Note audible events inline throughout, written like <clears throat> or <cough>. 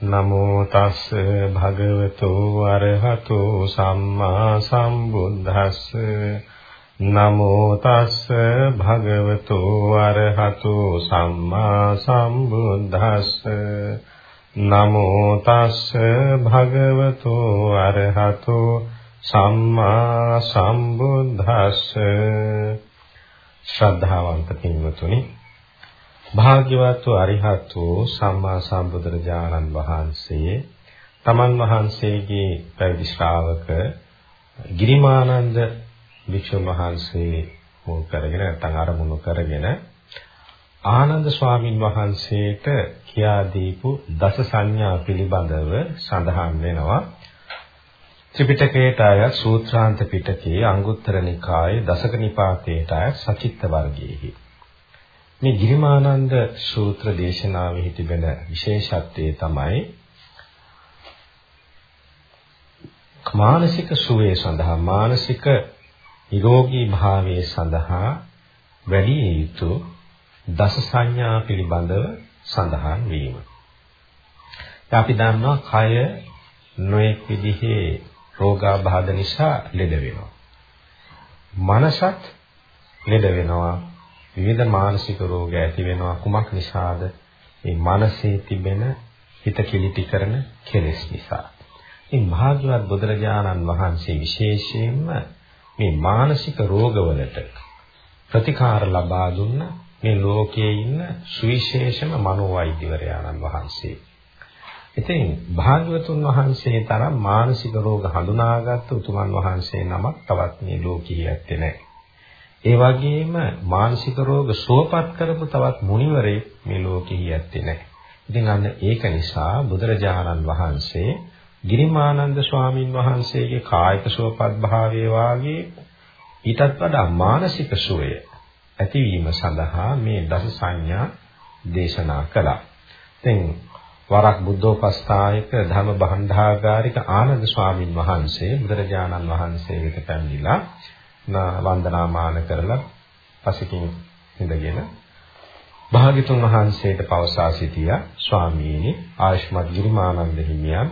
නමෝ තස් භගවතු අරහතෝ සම්මා සම්බුද්දස්ස. නමෝ තස් භගවතු අරහතෝ සම්මා සම්බුද්දස්ස. නමෝ තස් භගවතු අරහතෝ සම්මා සම්බුද්දස්ස. ශ්‍රද්ධාවන්ත පින්වතුනි භාග්‍යවත් වූ අරිහත් වූ සම්මා සම්බුදුරජාණන් වහන්සේ තමන් වහන්සේගේ පැවිදි ශ්‍රාවක ගිරිමානන්ද වික්ෂුන් වහන්සේ මුල් කරගෙන නැත්නම් අරමුණු කරගෙන ආනන්ද ස්වාමින් වහන්සේට කියා දීපු දස සංඥා පිළිබඳව සඳහන් වෙනවා. ත්‍රිපිටකයට අයත් සූත්‍රාන්ත පිටකයේ අංගුත්තර නිකායේ දසක නිපාතයට අයත් සචිත්ත වර්ගයේහි. මේ ගිරිමානන්ද සූත්‍ර දේශනාවෙහි තිබෙන විශේෂත්වය තමයි මානසික සුවය සඳහා මානසික නිරෝගී භාවයේ සඳහා වැඩි යුතු දස සංඥා පිළිබඳව සඳහන් වීම. අපි දන්නවා කය නොඑක් විදිහේ රෝගාබාධ නිසා ලෙඩ වෙනවා. මනසත් ලෙඩ වෙනවා විවිධ මානසික රෝග ඇති වෙනවා කුමක් නිසාද? මේ මනසේ තිබෙන හිත කිලිටි කරන කෙලෙස් නිසා. ඉතින් භාග්‍යවත් බුදුරජාණන් වහන්සේ විශේෂයෙන්ම මේ මානසික රෝගවලට ප්‍රතිකාර ලබා දුන්න මේ ලෝකයේ ඉන්න සුවිශේෂම මනෝවෛද්‍යවරයාණන් වහන්සේ. ඉතින් භාග්‍යවතුන් වහන්සේ තරම් මානසික රෝග හඳුනාගත් උතුමන් වහන්සේ නමක් තවත් මේ ලෝකයේ ඇත්තේ නැහැ. ඒ වගේම මානසික රෝග සුවපත් කරපු තවත් මුනිවරයෙක් මේ ලෝකෙහි ඇත්තේ නැහැ. ඉතින් අන්න ඒක නිසා බුදුරජාණන් වහන්සේ ගිරිමානන්ද ස්වාමින් වහන්සේගේ කායික සුවපත් භාවයේ වාගේ ඊටත් වඩා මානසික සුවය ඇතිවීම සඳහා මේ දස සංඥා දේශනා කළා. ඉතින් වරක් බුද්ධෝපස්ථායක ධර්ම භණ්ඩාගාරික ආනන්ද ස්වාමින් වහන්සේ බුදුරජාණන් වහන්සේ වෙත පැමිණිලා වන්දනාමාන කරලා පසකින් ඉඳගෙන භාග්‍යතුන් වහන්සේට පවසා සිටියා ස්වාමීනි ආයුෂ්මත් ගිරිමානන්ද හිමියන්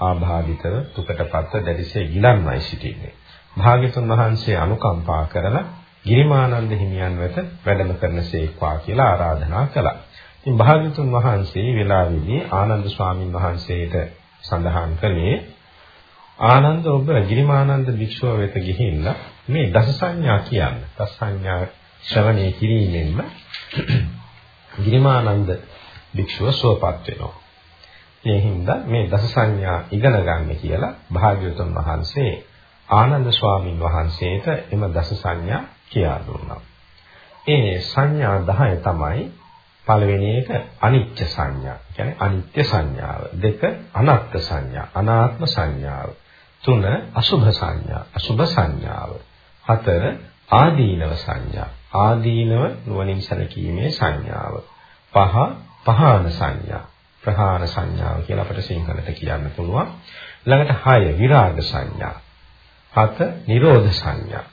ආභාවිතව දුකටපත් දැඩිසේ ගිලන්වයි සිටින්නේ. භාග්‍යතුන් වහන්සේ අනුකම්පා කරලා ගිරිමානන්ද හිමියන් වෙත වැඩම කරනසේක්වා කියලා ආරාධනා කළා. ඉතින් භාග්‍යතුන් වහන්සේ වෙලාවේදී ආනන්ද ස්වාමින් වහන්සේට සඳහන් කළේ ආනන්ද ඔබ ගිරිමානන්ද භික්ෂුව වෙත ගිහිල්ලා මේ දස සංඥා කියන්නේ දස සංඥා ශ්‍රවණය කිරීමෙන්ම ගිරිමානන්ද භික්ෂුව සුවපත් වෙනවා. ඒ හින්දා මේ දස සංඥා ඉගෙන ගන්න කියලා භාග්‍යවතුන් වහන්සේ ආනන්ද ස්වාමින් වහන්සේට එම දස සංඥා කියා දුන්නා. ඒ සංඥා 10 තමයි පළවෙනි එක අනිත්‍ය සංඥා. කියන්නේ අනිත්‍ය සංඥාව. දෙක අනාත්ම සංඥා. අනාත්ම සංඥාව. තුන අසුභ සංඥා. අසුභ සංඥාව. හතර ආදීනව සංඥා. ආදීනව නුවණින් සැලකීමේ සංඥාව. පහ පහාන සංඥා. ප්‍රහාණ සංඥාව කියලා අපිට සිංහලට කියන්න පුළුවන්. ළඟට 6 විරාග සංඥා. 7 නිරෝධ සංඥා.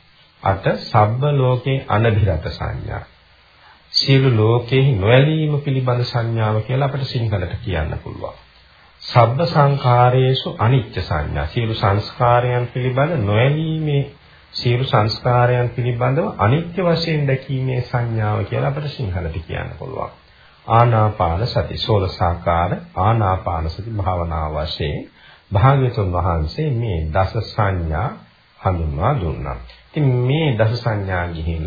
8 සබ්බ ලෝකේ අනභිරත සංඥා. සියලු ලෝකෙහි නොඇලීම පිළිබඳ සංඥාව කියලා අපිට සිංහලට කියන්න පුළුවන්. සබ්බ සංඛාරයේසු අනිත්‍ය සංඥා. සියලු සංස්කාරයන් පිළිබඳ නොඇලීමේ සියලු සංස්කාරයන් පිළිබඳව අනිත්‍ය වශයෙන් දැකීමේ සංඥාව කියලා අපිට සිංහලට කියන්න පුළුවන්. ආනාපාන සති සෝලසාකාර ආනාපාන සති භාවනාව වශයෙන් භාග්‍යතුන් වහන්සේ මේ දස සංඥා හඳුන්වා දුන්නා. ඉතින් මේ දස සංඥා ගිහින්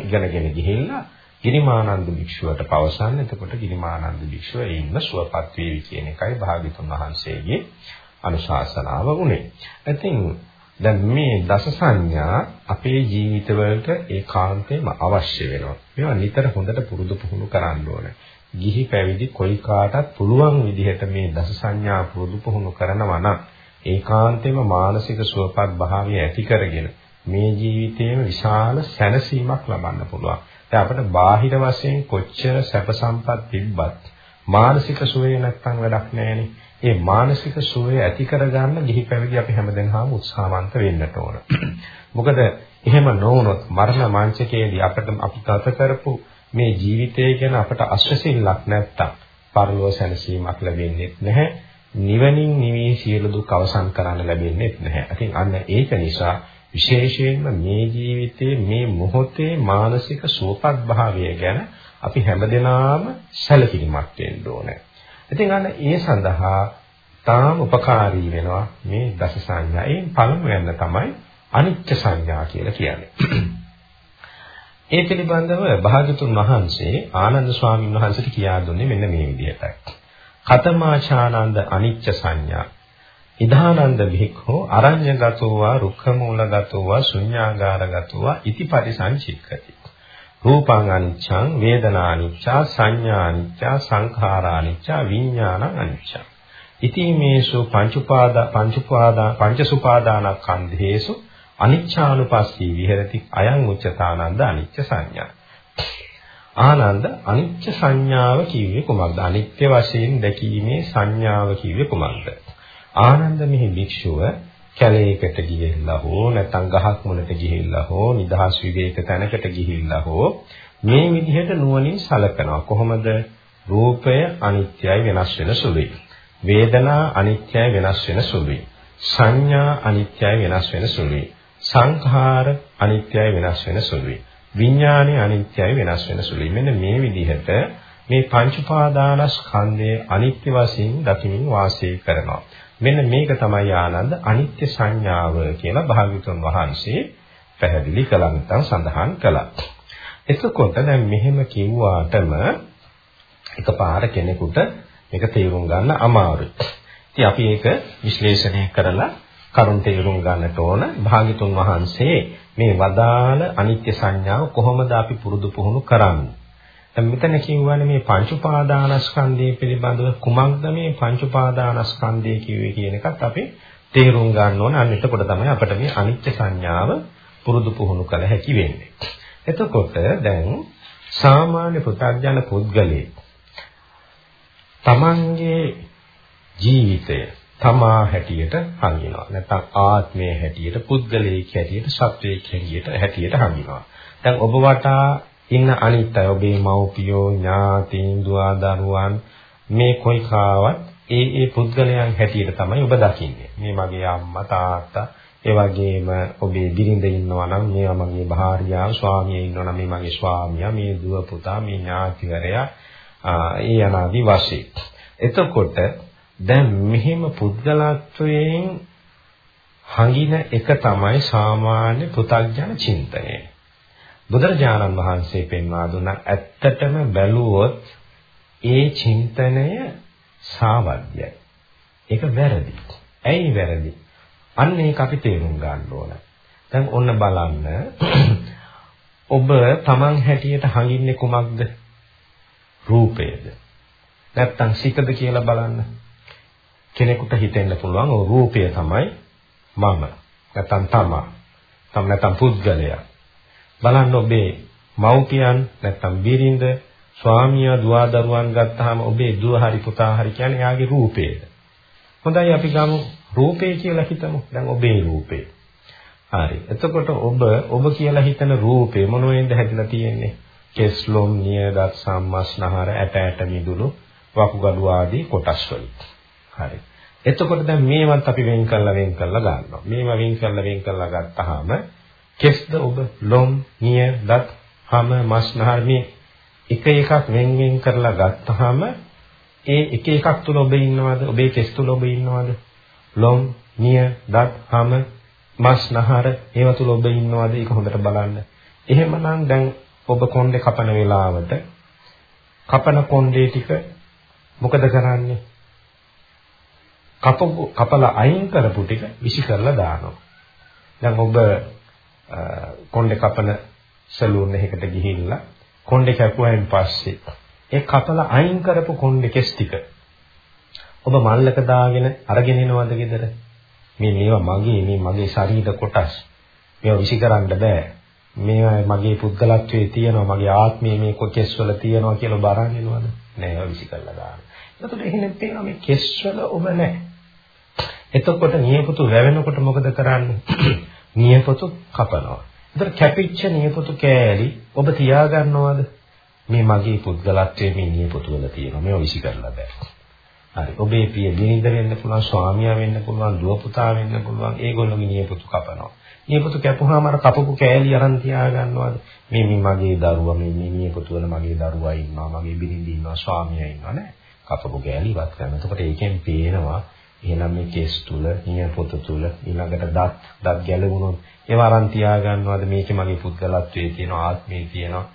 ඉගෙනගෙන ගිහිල්ලා ගිරිමානන්ද භික්ෂුවට පවසන්න. එතකොට ගිරිමානන්ද භික්ෂුව ඉන්න සුවපත් වේවි කියන එකයි භාග්‍යතුන් වහන්සේගේ අනුශාසනාව උනේ. ඉතින් දැන් මේ දස සංඥා අපේ ජීවිතවලට ඒකාන්තයෙන්ම අවශ්‍ය වෙනවා. මේවා නිතර හොඳට පුරුදු පුහුණු කරන්න ඕනේ. ගිහි පැවිදි කොයි කාටත් පුළුවන් විදිහට මේ දස සංඥා පුරුදු පුහුණු කරනවා නම් ඒකාන්තයෙන්ම මානසික සුවපත් භාවය ඇති කරගෙන මේ ජීවිතේම විශාල සැනසීමක් ලබන්න පුළුවන්. දැන් අපිට බාහිර වශයෙන් කොච්චර සැප සම්පත් තිබ්බත් මානසික සුවේ නැත්තම් වැඩක් නැහැනේ. ඒ මානසික සුවය ඇති කරගන්න ගිහි පැවිදි අපි හැමදෙනාම උත්සාහවන්ත වෙන්නට ඕන. <clears throat> මොකද එහෙම නොවුනොත් මරණ මාංශකයේදී අපිට අපි ගත කරපු මේ ජීවිතය ගැන අපට අශ්‍රසිල්ලක් නැත්තම් පරලෝ සැනසීමක් ලැබෙන්නේ නැහැ. නිවනින් නිවී සියලු දුක් අවසන් කරන්න ලැබෙන්නේ නැහැ. ඉතින් අන්න ඒක නිසා විශේෂයෙන්ම මේ ජීවිතයේ මේ මොහොතේ මානසික සුවපත් භාවය ගැන අපි හැමදෙනාම සැලකිලිමත් වෙන්න ඕනේ. ඉතින් අන්න ඒ සඳහා තාම උපකාරී වෙනවා මේ දස සංඥා. ඒ පළමුවෙන් තමයි අනිත්‍ය සංඥා කියලා කියන්නේ. <clears throat> ඒ පිළිබඳව භාගතුන් වහන්සේ ආනන්ද ස්වාමීන් වහන්සේට කියා දුන්නේ මෙන්න මේ විදිහටයි. කතමාචානන්ද අනිච්ච සංඥා. ඉදානන්ද භික්ඛෝ අරඤ්‍යගතෝ වා රුක්ඛමූලගතෝ වා ශුඤ්ඤාගාරගතෝ වා ඉති පරිසංචික්කති. රූපං අනිච්ඡං වේදනා අනිච්චා සංඥා අනිච්චා සංඛාරා අනිච්චා විඥානං අනිච්චා. ඉතිමේසු පංච උපාදා පංච උපාදා පංච සුපාදානස්කන්ධේසු අනිච්ඡානුපස්සී විහෙරති අයං උච්චතානන්ද අනිච්ච සංඥා. ආනන්ද අනිච්ච සංඥාව කිව්වේ කුමක්ද? අනිත්‍ය වශයෙන් දැකීමේ සංඥාව කිව්වේ කුමක්ද? ආනන්ද මෙහි භික්ෂුව කැලේකට ගිහිල්ලා හෝ නැත්නම් ගහක් මුලට ගිහිල්ලා හෝ නිදහස් විවේක තැනකට ගිහිල්ලා හෝ මේ විදිහට නුවණින් සලකනවා. කොහොමද? රූපය අනිත්‍යයි වෙනස් වෙන සුළුයි. වේදනා අනිත්‍යයි වෙනස් වෙන සුළුයි. සංඥා අනිත්‍යයි වෙනස් වෙන සුළුයි. සංඛාර අනිත්‍යයි වෙනස් වෙන සුළුයි. විඥානය අනිත්‍යයි වෙනස් වෙන සුළුයි. මෙන්න මේ විදිහට මේ පංච උපාදානස්කන්ධයේ අනිත්‍ය වශයෙන් දකිමින් වාසය කරනවා. මෙන්න මේක තමයි ආනන්ද අනිත්‍ය සංඥාව කියලා භාග්‍යතුන් වහන්සේ පැහැදිලි කළා නැත්නම් සඳහන් කළා. එතකොට දැන් මෙහෙම කිව්වාටම එකපාර කෙනෙකුට මේක තේරුම් ගන්න අමාරුයි. ඉතින් අපි ඒක විශ්ලේෂණය කරලා කරුණ තේරුම් ගන්නට ඕන භාග්‍යතුන් වහන්සේ මේ වදාළ අනිත්‍ය සංඥාව කොහොමද අපි පුරුදු පුහුණු කරන්නේ? දැන් මෙතන කියවනේ මේ පංච උපාදානස්කන්ධය පිළිබඳව කුමක්ද මේ පංච උපාදානස්කන්ධය කිව්වේ කියන එකත් අපි තේරුම් ගන්න ඕන. අන්න එතකොට තමයි අපිට මේ අනිත්‍ය සංඥාව පුරුදු පුහුණු කළ හැකි වෙන්නේ. එතකොට දැන් සාමාන්‍ය පුතග්ජන පුද්ගලයේ තමන්ගේ ජීවිතය තමා හැටියට හංගිනවා. නැත්නම් ආත්මයේ හැටියට, පුද්ගලයෙක් හැටියට, සත්වයෙක් හැටියට හැටියට හංගිනවා. දැන් ඔබ වටා ඉන්න අනිත් අය ඔබේ මව්පියෝ ඥාතීන් දුවා දරුවන් මේ කොයි කාවත් ඒ ඒ පුද්ගලයන් හැටියට තමයි ඔබ දකින්නේ. මේ මගේ අම්මා තාත්තා ඒ වගේම ඔබේ බිරිඳ ඉන්නවා නම් මේවා මගේ භාර්යාව ස්වාමියා ඉන්නවා නම් මේ මගේ ස්වාමියා මේ දුව පුතා මේ ඥාතිවරයා ඒ අනාදි වශයෙන්. එතකොට දැන් මෙහෙම පුද්ගලත්වයෙන් හංගින එක තමයි සාමාන්‍ය පුතග්ජන චින්තනය. බුදුරජාණන් වහන්සේ පෙන්වා දුන්නා ඇත්තටම බැලුවොත් ඒ චින්තනය සාවද්‍යයි. ඒක වැරදි. ඇයි වැරදි? අන්න ඒක අපි තේරුම් ගන්න ඕන. දැන් ඔන්න බලන්න ඔබ Taman හැටියට හඟින්නේ කුමක්ද? රූපයද? නැත්තම් සිතද කියලා බලන්න. කෙනෙකුට හිතෙන්න පුළුවන් ඔය රූපය තමයි මම. නැත්තම් තමා. තම නැත්තම් පුද්ගලයා. බලන්න ඔබේ මව්පියන් නැත්තම් බිරිඳ ස්වාමියා දුව දරුවන් ගත්තාම ඔබේ දුව හරි පුතා හරි කියන්නේ යාගේ රූපේද? හොඳයි අපි ගමු. රූපේ කියලා හිතමු. දැන් ඔබේ රූපේ. හරි. එතකොට ඔබ ඔබ කියලා හිතන රූපේ මොන වෙන්ද හැදිලා තියෙන්නේ? කෙස්ලොම් නියදත් සම්මස්නහර ඇට ඇට මිදුළු වකුගඩු ආදී කොටස් වලින්. හරි. එතකොට දැන් මේවත් අපි වෙන් කරලා වෙන් කරලා ගන්නවා. මේවා වෙන් කරලා වෙන් කරලා ගත්තාම කෙස්ද ඔබ ලොම් නිය දත් හම මස් නහර මේ එක එකක් වෙන් වෙන් කරලා ගත්තාම ඒ එක එකක් තුල ඔබ ඉන්නවද? ඔබේ කෙස් තුල ඔබ ඉන්නවද? ලොම් නිය දත් හම මස් නහර ඒව තුල ඔබ ඉන්නවද? ඒක හොඳට බලන්න. එහෙමනම් දැන් ඔබ කොණ්ඩේ කපන වෙලාවට කපන කොණ්ඩේ ටික මොකද කරන්නේ? කපපු කපලා අයින් කරපු ටික විසි කරලා දානවා. දැන් ඔබ කොණ්ඩේ කපන සලූන් එකකට ගිහිල්ලා කොණ්ඩේ කැපුවායින් පස්සේ ඒ කපලා අයින් කරපු කොණ්ඩේ කෙස් ටික ඔබ මල්ලක දාගෙන අරගෙන එනවද ගෙදර? මේ මේවා මගේ මේ මගේ ශරීර කොටස්. මේවා විසි කරන්න බෑ. මේවා මගේ පුද්ගලත්වයේ තියෙනවා මගේ ආත්මයේ මේ කෙස් වල තියෙනවා කියලා ඔබ අරන් එනවද? නෑ ඒවා විසි කරලා දාන්න. එතකොට එහෙනම් තේරෙනවා මේ කෙස් වල ඔබ නෑ. එතකොට නියපොතු වැවෙනකොට මොකද කරන්නේ? නියපොතු කපනවා. ඒතර කැපිච්ච නියපොතු කෑලි ඔබ තියාගන්නවද? මේ මගේ පුද්ගලත්වයේ මේ නියපොතු වල තියෙනවා. මේව විසි කරලා බෑ. හරි. ඔබේ පිය බිරිඳ වෙන්න පුළුවන්, ස්වාමියා වෙන්න පුළුවන්, දුව පුතා වෙන්න පුළුවන්. ඒගොල්ලෝගේ නියපොතු කපනවා. නියපොතු කැපුවාම අර කපපු කෑලි අරන් තියා ගන්නවාද? මේ මේ මගේ දරුවා, මේ මේ නියපොතු වල මගේ දරුවා ඉන්නවා, මගේ බිරිඳ ඉන්නවා, ස්වාමියා ඉන්නවා නෑ. කපපු කෑලි ඉවත් කරනවා. එතකොට ඒකෙන් පේනවා එහෙනම් මේ කෙස් තුල, නියපොතු තුල ඊළඟට දත්, දත් ගැලවුණොත් ඒව අරන් තියා ගන්නවාද? මේකේ මගේ පුද්ගලත්වයේ තියෙන ආත්මයේ තියෙනවා,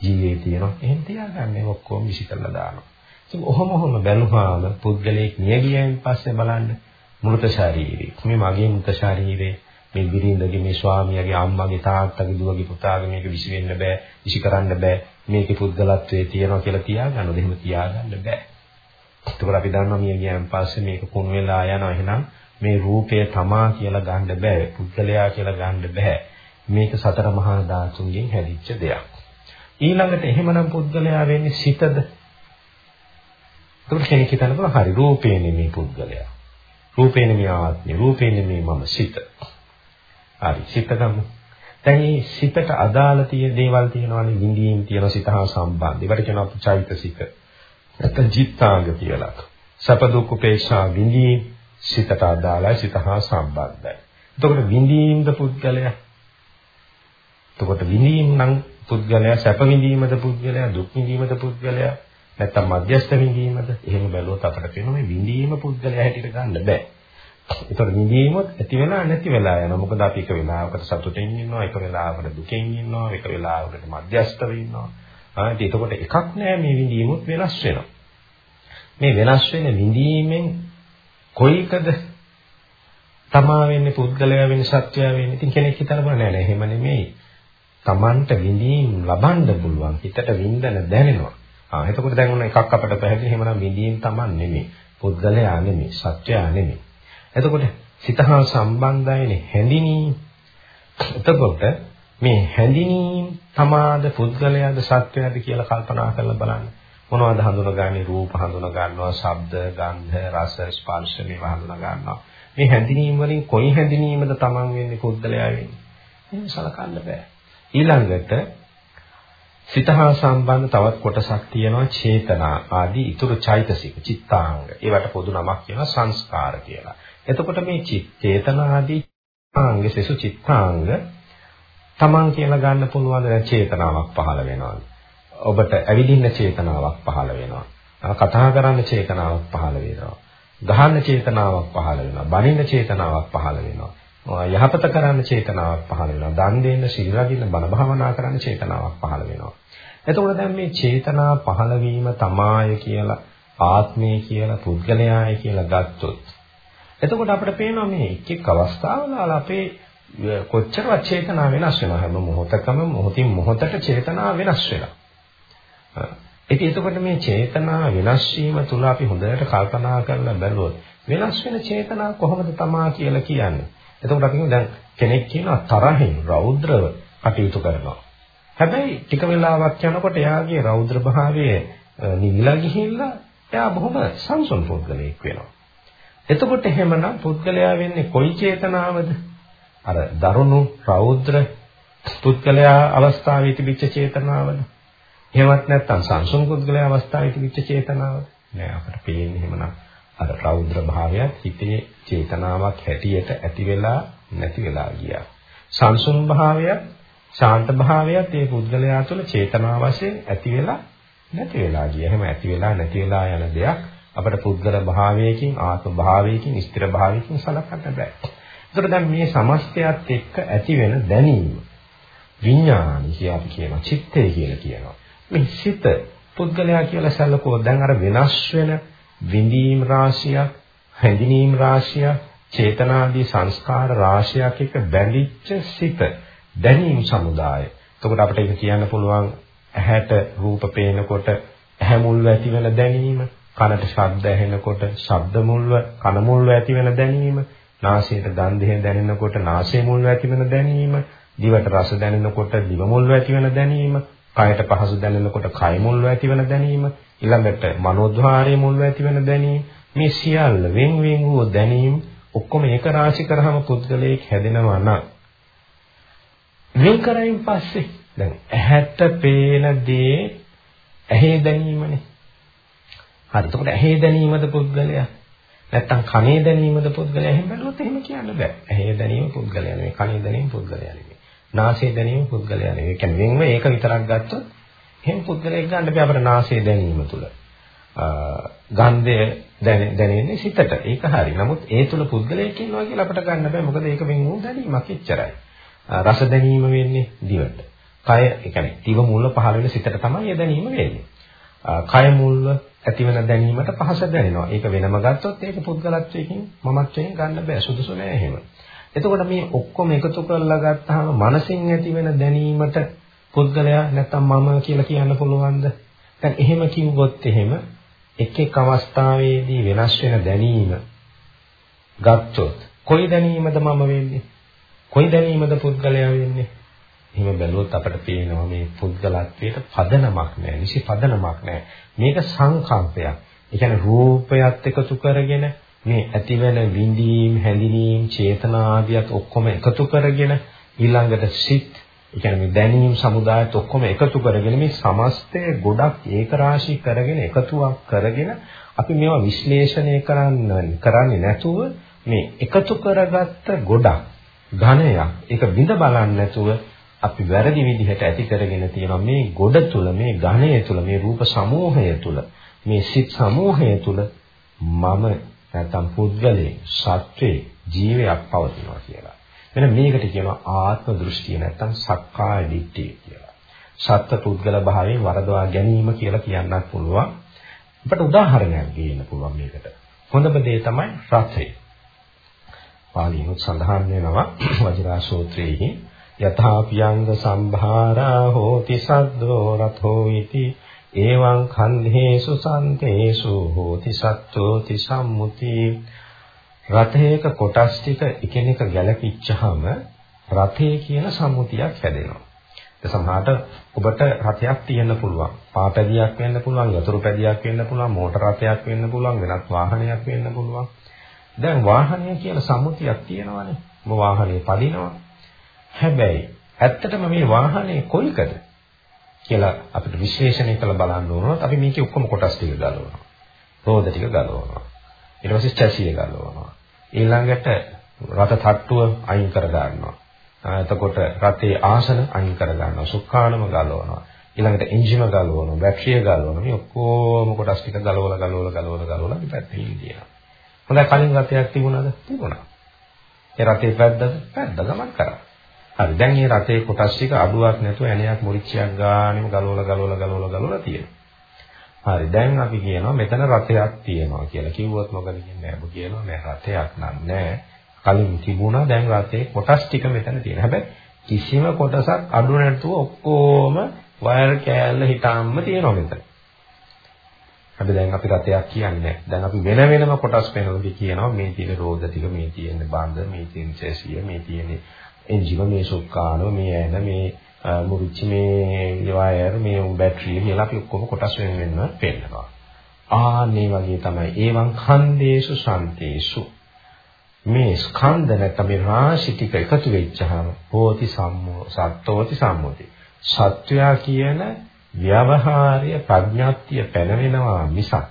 ජීවේ තියෙනවා. එහෙම තියාගන්නේ ඔක්කොම විසි කරලා දානවා. ඉතින් ඔහොම ඔහොම බැලුවාම පුද්ගලයෙක් මිය ගියයින් පස්සේ බලන්න මෘත ශරීරය. මේ මගේ මෘත ශරීරේ මේ බිරිඳගේ මේ ස්වාමියාගේ අම්මාගේ තාත්තගේ දුවගේ පුතාගේ මේක විසි වෙන්න බෑ, විසි කරන්න බෑ. මේකේ පුද්ගලත්වයේ තියෙනවා කියලා තියාගන්නොත් එහෙම තියාගන්න බෑ. ඒකවල අපි දන්නවා මිය ගියන් පස්සේ මේක කුණු වෙලා යනවා. එහෙනම් මේ රූපය තමා කියලා ගන්න බෑ. පුද්ගලයා කියලා ගන්න බෑ. මේක සතර මහා ධාතුන්ගෙන් හැදිච්ච දෙයක්. ඊළඟට එහෙමනම් පුද්ගලයා වෙන්නේ සිතද? ඒකට කෙනෙක් හිතන්න පුළුවන් හරි රූපේ නෙමේ පුද්ගලයා. රූපේ නෙමේ ආත්මය. රූපේ නෙමේ මම සිත. හරි සිත ගමු. දැන් මේ සිතට අදාළ තියෙන දේවල් තියෙනවානේ විඳීම් තියෙන සිත හා සම්බන්ධ. ඒවට කියනවා චෛතසික. නැත්නම් චිත්තාංග කියලා. සැප දුක් උපේක්ෂා විඳීම් සිතට අදාළයි සිත හා සම්බන්ධයි. එතකොට විඳීම්ද පුද්ගලයා. එතකොට විඳීම් නම් පුද්ගලයා සැප විඳීමද පුද්ගලයා දුක් විඳීමද පුද්ගලයා නැත්තම් මධ්‍යස්ථ විඳීමද? එහෙම බැලුවොත් අපිට පේනවා මේ විඳීම පුද්ගලයා හැටියට ගන්න බෑ. ඒතකොට විඳීමත් ඇති වෙලා නැති වෙලා යනවා. මොකද අපි එක වෙලාවකට සතුටින් ඉන්නවා, එක වෙලාවකට දුකෙන් ඉන්නවා, එක වෙලාවකට මධ්‍යස්ථව ඉන්නවා. ආ එතකොට එකක් නෑ මේ විඳීමුත් වෙනස් වෙනවා. මේ වෙනස් වෙන විඳීමෙන් කොයිකද තමා වෙන්නේ පුද්ගලයා වෙන්නේ සත්‍යයා වෙන්නේ. ඉතින් කෙනෙක් හිතලා බලන්න නෑ නෑ එහෙම නෙමෙයි. Tamanට විඳීම් ලබන්න පුළුවන්. හිතට විඳන දැනෙනවා. ආ එතකොට දැන් ඔන්න එකක් අපිට පැහැදිලි එහෙමනම් විඳීම් Taman නෙමෙයි. පුද්ගලයා නෙමෙයි. සත්‍යයා නෙමෙයි. එතකොට සිතහා සම්බන්ධයිනේ හැඳිනීම. එතකොට මේ හැඳිනීම තමාද පුද්ගලයාද සත්‍යයද කියලා කල්පනා කරලා බලන්න. මොනවද හඳුනගන්නේ? රූප හඳුන ගන්නවා, ශබ්ද, ගන්ධ, රස, ස්පර්ශ මේවා හඳුන ගන්නවා. මේ හැඳිනීම් වලින් කොයි හැඳිනීමද Taman වෙන්නේ පුද්ගලයා වෙන්නේ? එහෙම සලකන්න බෑ. ඊළඟට සිත හා සම්බන්ධ තවත් කොටසක් තියෙනවා චේතනා ආදී ඊතුරු චෛතසික චිත්තාංග. ඒවට පොදු නමක් කියනවා සංස්කාර කියලා. එතකොට මේ චේතනා ආදී චිත්තාංග සසු චිත්තාංග තමන් කියලා ගන්න පුළුවන් චේතනාවක් පහළ වෙනවා. ඔබට ඇවිදින්න චේතනාවක් පහළ වෙනවා. කතා කරන්න චේතනාවක් පහළ වෙනවා. ගහන්න චේතනාවක් පහළ වෙනවා. බනින්න චේතනාවක් පහළ වෙනවා. යහපත කරන්න චේතනාවක් පහළ වෙනවා. දන් දෙන්න, සිල් රකින්න, බණ භාවනා කරන්න චේතනාවක් පහළ වෙනවා. එතකොට දැන් මේ චේතනා පහළ වීම තමාය කියලා, ආත්මය කියලා, පුද්ගලයාය කියලා ගත්තොත් එතකොට අපිට පේනවා මේ එක් එක් අවස්ථාවල අපේ කොච්චරවත් චේතනා වෙනස් වෙනවා හැම මොහොතකම මොහොතින් මොහොතට චේතනා වෙනස් වෙනවා. ඉතින් එතකොට මේ චේතනා වෙනස් වීම තුල අපි හොඳට කල්පනා කරලා බැලුවොත් වෙනස් වෙන චේතනා කොහොමද තමා කියලා කියන්නේ? එතකොට අපි දැන් කෙනෙක් කියනවා තරහින් රෞද්‍රව කටයුතු කරනවා. හැබැයි ටික වෙලාවක් යනකොට එයාගේ රෞද්‍ර භාවය නිවිලා ගිහිල්ලා එයා බොහොම සංසුන් පුද්ගලයෙක් වෙනවා. එතකොට එහෙමනම් පුද්ගලයා වෙන්නේ කොයි චේතනාවද? අර දරුණු රෞද්‍ර පුද්ගලයා අවස්ථාවේ තිබිච්ච චේතනාවද? එහෙමත් නැත්නම් සංසුන් පුද්ගලයා අවස්ථාවේ තිබිච්ච චේතනාවද? නෑ අපිට පේන්නේ එහෙමනම් අර රෞද්‍ර භාවයත් හිතේ චේතනාවක් හැටියට ඇති වෙලා නැති වෙලා ගියා. සංසුන් භාවයත් ශාන්ත භාවයත් ඒ පුද්ගලයා තුළ චේතනා වශයෙන් ඇති වෙලා නැති වෙලා ගියා. එහෙම ඇති වෙලා නැති වෙලා යන දෙයක් අපිට පුද්ගල භාවයකින් ආත්ම භාවයකින් ස්ථිර භාවයකින් සලකන්න බෑ. ඒතර දැන් මේ සමස්තයත් එක්ක ඇති වෙන දැනීම විඥාන කියලා අපි කියනවා චිත්තය කියලා කියනවා. මේ සිත පුද්ගලයා කියලා සැලකුවොත් දැන් අර වෙනස් වෙන විඳීම් රාශියක්, හැඳිනීම් රාශියක්, චේතනාදී සංස්කාර රාශියක් එක්ක බැඳිච්ච සිත දැනීම් සමුදාය. එතකොට අපිට ඒක කියන්න පුළුවන් ඇහැට රූප පේනකොට ඇහැ මුල් ඇති වෙන දැනීම, කනට ශබ්ද ඇහෙනකොට ශබ්ද මුල්ව, කන මුල්ව ඇති වෙන දැනීම, නාසයට ගන්ධය දැනෙනකොට නාසය මුල්ව ඇති වෙන දැනීම, දිවට රස දැනෙනකොට දිව මුල්ව ඇති වෙන දැනීම, කයට පහසු දැනෙනකොට කය මුල්ව ඇති වෙන දැනීම, ඊළඟට මනෝද්වාරයේ මුල්ව ඇති වෙන දැනීම, මේ සියල්ල වෙන් වෙන් වූ දැනීම ඔක්කොම එක රාශි කරාම පුද්ගලයෙක් හැදෙනවා නම් වෙන් කරයින් පස්සේ දැන් ඇහැට පේන දේ ඇහි දැනීමනේ හරි. එතකොට ඇහි දැනීමද පුද්ගලයා? නැත්තම් කනේ දැනීමද පුද්ගලයා? එහෙම බැලුවොත් එහෙම කියන්න බෑ. ඇහි දැනීම පුද්ගලයා නෙවෙයි. කනේ දැනීම පුද්ගලයා නෙවෙයි. නාසයේ දැනීම පුද්ගලයා නෙවෙයි. ඒ කියන්නේ වෙන්ව ඒක විතරක් ගත්තොත් එහෙම පුද්ගලයෙක් ගන්න බෑ අපේ නාසයේ දැනීම තුල. ගන්ධය දැනෙන්නේ සිතට. ඒක හරි. නමුත් ඒ තුල පුද්ගලයෙක් ඉන්නවා කියලා අපිට ගන්න බෑ. මොකද ඒක වෙන් වූ දැනීමක් එච්චරයි. රස දැනීම වෙන්නේ දිවට. කය, ඒ කියන්නේ දිව මුල පහළ වෙන සිතට තමයි ඒ දැනීම වෙන්නේ. කය මුල්ව ඇතිවන දැනීමට පහස දැනෙනවා. ඒක වෙනම ගත්තොත් ඒක පුද්ගලත්වයකින් මමත්වයෙන් ගන්න බෑ. සුදුසු නෑ එහෙම. එතකොට මේ ඔක්කොම එකතු කරලා ගත්තාම මනසින් ඇතිවෙන දැනීමට පුද්ගලයා නැත්තම් මම කියලා කියන්න පුළුවන්ද? දැන් එහෙම කිව්වොත් එහෙම එක් එක් අවස්ථාවේදී වෙනස් වෙන දැනීම ගත්තොත් කොයි දැනීමද මම වෙන්නේ? කොයි දැනීමද පුද්ගලයා වෙන්නේ? එහෙම බැලුවොත් අපට පේනවා මේ පුද්ගලත්වයට පදනමක් නැහැ. නිසි පදනමක් නැහැ. මේක සංකල්පයක්. ඒ කියන්නේ රූපයත් එකතු කරගෙන මේ ඇතිවෙන විඳීම්, හැඳිනීම්, චේතනා ආදියත් ඔක්කොම එකතු කරගෙන ඊළඟට සිත්, ඒ කියන්නේ මේ දැනීම් සමුදායත් ඔක්කොම එකතු කරගෙන මේ සමස්තය ගොඩක් ඒකරාශී කරගෙන එකතුවක් කරගෙන අපි මේවා විශ්ලේෂණය කරන්න කරන්නේ නැතුව මේ එකතු කරගත්ත ගොඩක් ඝනයක් ඒක බිඳ බලන්නේ නැතුව අපි වැරදි විදිහට ඇති කරගෙන තියෙනවා. මේ ගොඩ තුල මේ ඝණය තුල මේ රූප සමූහය තුල මේ සිත් සමූහය තුල මම නැත්නම් පුද්ගලයේ සත්වේ ජීවයක් පවතිනවා කියලා. මෙන්න මේකට කියනවා ආත්ම දෘෂ්ටිය නැත්නම් සක්කාය දිට්ඨිය කියලා. සත්ත්ව පුද්ගල භාවයෙන් වරදවා ගැනීම කියලා කියන්නත් පුළුවන්. අපිට උදාහරණයක් දෙන්න පුළුවන් මේකට. හොඳම දේ තමයි රථය. පාලියෙත් සඳහන් වෙනවා <clears throat> වජිරාසූත්‍රයේහි යථාපියංග සම්භාරා හෝති සද්දෝ රතෝ इति එවං කන්ධේසු සන්තේසු හෝති සත්‍තෝති සම්මුති රථයක කොටස් ටික එකිනෙක ගැලපිච්චාම රථය කියන සම්මුතියක් හැදෙනවා. ඒ සමහරට ඔබට රථයක් තියෙන්න පුළුවන්. පාපැදියක් වෙන්න පුළුවන්, යතුරු පැදියක් වෙන්න පුළුවන්, මෝටර රථයක් වෙන්න පුළුවන්, වෙනත් වාහනයක් වෙන්න පුළුවන්. දැන් වාහනය කියලා සම්මුතියක් තියෙනවානේ. ඔබ වාහනේ පදිනවා. හැබැයි ඇත්තටම මේ වාහනේ කොයිකද කියලා අපිට විශ්ලේෂණය කරලා බලන්න ඕනොත් අපි මේකේ ඔක්කොම කොටස් ටික ගලවනවා. රෝද ටික ගලවනවා. ඊට පස්සේ චැසිය ගලවනවා. ඊළඟට රත තට්ටුව අයින් කර ගන්නවා. එතකොට රතේ ආසන අයින් කර ගන්නවා. සුඛානම ගලවනවා. ඊළඟට එන්ජිම ගලවනවා. බැටරිය ගලවනවා. මේ ඔක්කොම කොටස් ටික ගලවලා ගලවලා ගලවලා ගලවලා අපි පැත්තේ ඉන්දියා. හොඳයි කලින් රතයක් තිබුණාද? තිබුණා. ඒ රතේ පැද්දද? පැද්ද ගමන් කරා. හරි දැන් මේ රතේ කොටස් ටික අඩුවක් නැතුව ඇණයක් මුරිච්චියක් ගානෙම ගලවලා ගලවලා ගලවලා ගලවලා තියෙනවා. හරි දැන් අපි කියනවා මෙතන රතයක් තියෙනවා කියලා. කිව්වොත් මොකද කියන්නේ? ඔබ කියනවා නෑ රතයක් නෑ. කලින් තිබුණා දැන් රතේ කොටස් ටික මෙතන තියෙනවා. හැබැයි කිසිම කොටසක් අඩු නැතුව ඔක්කොම වයර් කෑල්ල හිටාම්ම තියෙනවා මෙතන. හැබැයි දැන් අපි රතයක් කියන්නේ දැන් අපි වෙන වෙනම කොටස් වෙනවදී කියනවා මේ තියෙන රෝද ටික මේ තියෙන බාන්ද මේ තියෙන චේසිය මේ තියෙන එන්ජිම මේ සුක්කානෝ මේ ඇන මේ මුරිච්චි මේ වයර් මේ බැටරිය කියලා අපි ඔක්කොම කොටස් වෙන වෙනම පෙන්නනවා. ආන්නේ වගේ තමයි. ඒවන් ඛණ්ඩේසු සම්තේසු මේ ස්කන්ධ නැත්නම් මේ රාශි ටික එකතු වෙච්චහම හෝති සම්මෝ සත්‍තෝති සම්මුති. සත්වයා කියන ව්‍යවහාරය ප්‍රඥාත්‍ය පැනවෙනවා මිසක්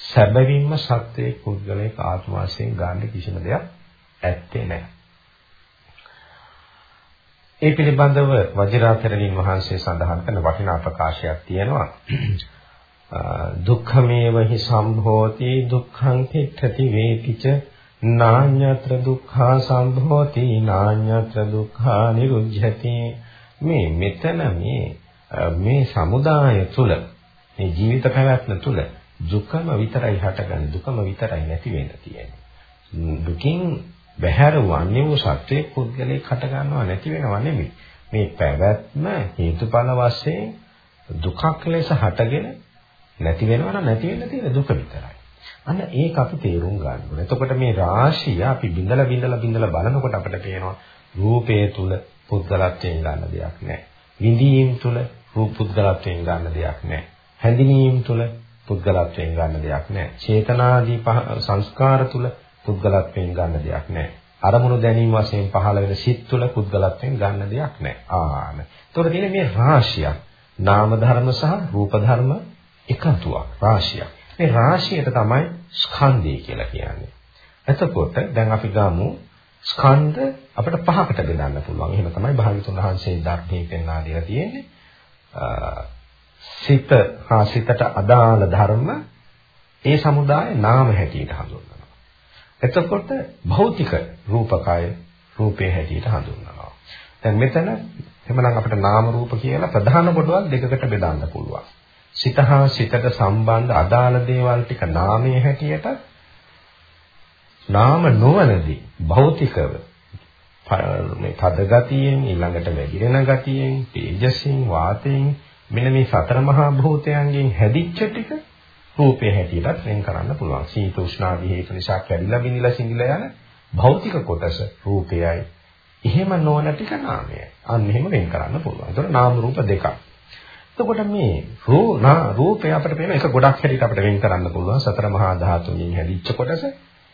සැබවින්ම සත්වයේ පුද්ගලයක ආත්ම වශයෙන් ගන්න කිසිම දෙයක් ඇත්තේ නැහැ. ඒ පිළිබඳව වජිරාතරණීන් වහන්සේ සඳහන් කරන වටිනා ප්‍රකාශයක් තියෙනවා. දුක්ඛමේව හි සම්භෝති දුක්ඛං තිට්ඨති වේතිච නාඤ්ඤත්‍ර දුක්ඛා සම්භෝති නාඤ්ඤත්‍ර දුක්ඛා නිරුද්ධති මේ මෙතන මේ මේ සමුදාය තුල මේ ජීවිත පැවැත්ම තුල දුකම විතරයි හටගන්නේ දුකම විතරයි නැති වෙන්න තියෙන්නේ දුකින් බහැර වන්නේ වූ සත්වයේ පුද්ගලයෙක් හට ගන්නව නැති වෙනව නෙමෙයි. මේ පැවැත්ම හේතුඵල වශයෙන් දුකක් ලෙස හටගෙන නැති වෙනවා නැති වෙන්න තියෙන දුක විතරයි. අන්න ඒක අපි තේරුම් ගන්න ඕනේ. එතකොට මේ රාශිය අපි බිඳලා බිඳලා බිඳලා බලනකොට අපිට පේනවා රූපයේ තුල පුද්ගලත්වයෙන් ගන්න දෙයක් නැහැ. විඳීම් තුල රූප පුද්ගලත්වයෙන් ගන්න දෙයක් නැහැ. හැඳිනීම් තුල පුද්ගලත්වයෙන් ගන්න දෙයක් නැහැ. චේතනාදී සංස්කාර තුල පුද්ගලත්වයෙන් ගන්න දෙයක් නැහැ. අරමුණු දැනීම වශයෙන් පහළ වෙන සිත් තුළ පුද්ගලත්වයෙන් ගන්න දෙයක් නැහැ. ආන. ඒතකොට තියෙන මේ රාශියක් නාම ධර්ම සහ රූප ධර්ම එකතුවක් රාශියක්. මේ රාශියට තමයි ස්කන්ධය කියලා කියන්නේ. එතකොට දැන් අපි ගමු ස්කන්ධ අපිට පහකට බෙදන්න පුළුවන්. එහෙම තමයි භාග්‍යතුන් වහන්සේ ධර්මයේ පෙන්වා දීලා තියෙන්නේ. සිත හා සිතට අදාළ ධර්ම ඒ සමුදාය නාම හැටියට හඳුන්වනවා. එතකොට භෞතික රූපකය රූපේ හැටියට හඳුන්වනවා. දැන් මෙතන එhmenan අපිට නාම රූප කියලා ප්‍රධාන කොටවල් දෙකකට බෙදන්න පුළුවන්. සිත හා සිතට සම්බන්ධ අදාළ දේවල් ටික නාමයේ හැටියට නාම නොවනදී භෞතිකව මේ තද ගතියෙන් ඊළඟට වැగిරෙන ගතියෙන් තේජසින් වාතයෙන් මෙන්න මේ සතර මහා භූතයන්ගෙන් හැදිච්ච ටික රූපේ හැටියටත් වෙන් කරන්න පුළුවන්. සීත උෂ්ණ ආදී හේතු නිසා කැඩිලා බිනිලා සිඳිලා යන භෞතික කොටස රූපයයි. එහෙම නොවන ටික නාමයයි. අන්න එහෙම වෙන් කරන්න පුළුවන්. ඒතකොට නාම රූප දෙකක්. එතකොට මේ රූපය අපිට පේන එක ගොඩක් හැටියට අපිට වෙන් කරන්න පුළුවන්. සතර මහා ධාතුන්ගෙන් හැදිච්ච කොටස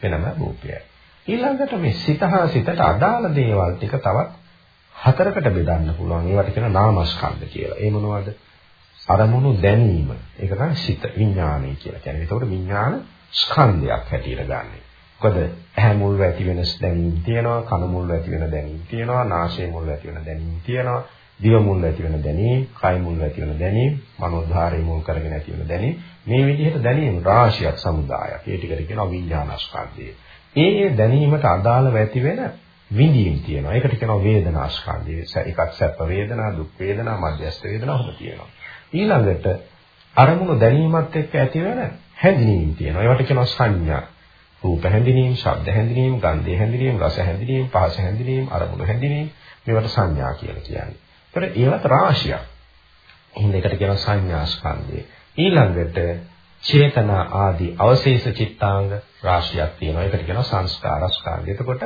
වෙනම රූපයයි. ඊළඟට මේ සිත හා සිතට අදාළ දේවල් ටික තවත් හතරකට බෙදන්න පුළුවන්. ඒවට කියන නාමස්කන්ධ කියලා. ඒ මොනවද? අරමුණු දැනීම. ඒක තමයි සිත විඥානය කියලා කියන්නේ. ඒකට විඥාන ස්කන්ධයක් හැටියට ගන්නෙ. මොකද ඇහැ මුල් ඇති වෙන දැනීම් තියෙනවා, කන මුල් ඇති වෙන දැනීම් තියෙනවා, නාසය මුල් ඇති වෙන දැනීම් තියෙනවා, දිව මුල් ඇති වෙන දැනීම්, කය මුල් ඇති වෙන දැනීම්, මනෝධාරය මුල් කරගෙන ඇති වෙන දැනීම්. මේ විදිහට දැනීම් රාශියක් සමුදායක්. ඒ ටිකට කියනවා විඥානස්කන්ධය. ඒ ඒ දැනීමට අදාළව ඇති වෙන විඳීම් තියෙනවා. ඒකට කියනවා වේදනා ස්කන්ධය. එකක් සැප වේදනා, දුක් වේදනා, මධ්‍යස්ථ වේදනා ඔහොම තියෙනවා. ඊළඟට අරමුණු දැනීමත් එක්ක ඇතිවන හැඳිනීම් තියෙනවා. ඒවට කියනවා සංඥා. රූප හැඳිනීම්, ශබ්ද හැඳිනීම්, ගන්ධ හැඳිනීම්, රස හැඳිනීම්, පහස හැඳිනීම්, අරමුණු හැඳිනීම්. මේවට සංඥා කියලා කියන්නේ. ඒතර ඒවත් රාශියක්. එහෙනම් ඒකට කියනවා සංඥා ස්කන්ධය. ඊළඟට චේතනා ආදී අවශේෂ චිත්තාංග රාශියක් තියෙනවා. ඒකට කියනවා සංස්කාර ස්කන්ධය. එතකොට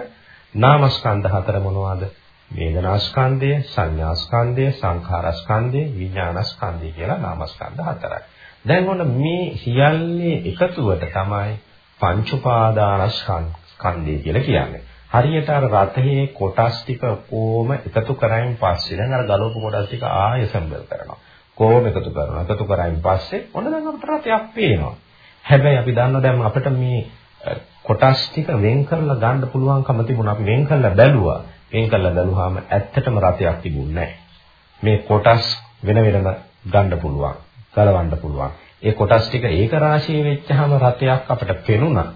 නාමස්කන්ධ හතර මොනවද? වේදනාස්කන්ධය, සංඥාස්කන්ධය, සංඛාරස්කන්ධය, විඥානස්කන්ධය කියලා නාමස්කන්ධ හතරයි. දැන් ඔන්න මේ සියල්ලේ එකතුවට තමයි පංච උපාදානස්කන්ධය කියලා කියන්නේ. හරියට අර රතේ කොටස් ටික කොහොම එකතු කරයින් පස්සේ දැන් අර ගලවපු කොටස් ටික ආයෙ සම්බල් කරනවා. කොහොම එකතු කරනවා. එකතු කරයින් පස්සේ ඔන්න දැන් අපිට රතයක් පේනවා. හැබැයි අපි දන්නවා දැන් අපිට මේ කොටස් ටික වෙන් කරලා ගන්න පුළුවන්කම තිබුණා. අපි වෙන් කරලා බැලුවා. වෙන් කරලා බැලුවාම ඇත්තටම රතයක් තිබුණේ මේ කොටස් වෙන වෙනම ගන්න පුළුවන්. ගලවන්න පුළුවන්. ඒ කොටස් ටික ඒක රාශිය වෙච්චාම රතයක් අපිට පෙනුණා.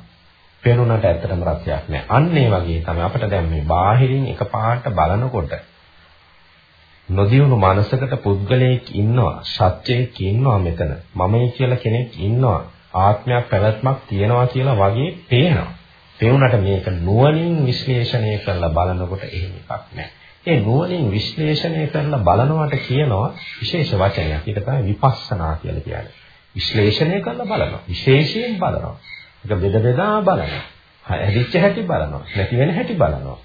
පෙනුනට ඇත්තටම රතයක් නෑ. අන්න ඒ වගේ තමයි අපිට දැන් මේ බාහිරින් එකපාරට බලනකොට නොදියුණු මනසකට පුද්ගලයෙක් ඉන්නවා, සත්‍යයක් ඉන්නවා මෙතන. මමයි කියලා කෙනෙක් ඉන්නවා. ආත්මයක් පැවැත්මක් තියෙනවා කියලා වගේ පේනවා. පෙවුනට මේක නුවණින් විශ්ලේෂණය කරලා බලනකොට එහෙම එකක් නැහැ. ඒ නුවණින් විශ්ලේෂණය කරලා බලනවට කියනවා විශේෂ වචනයක්. ඒක තමයි විපස්සනා කියලා කියන්නේ. විශ්ලේෂණය කරලා බලනවා. විශේෂයෙන් බලනවා. ඒක බෙද බෙදා බලනවා. හැදිච්ච හැටි බලනවා. නැති වෙන හැටි බලනවා.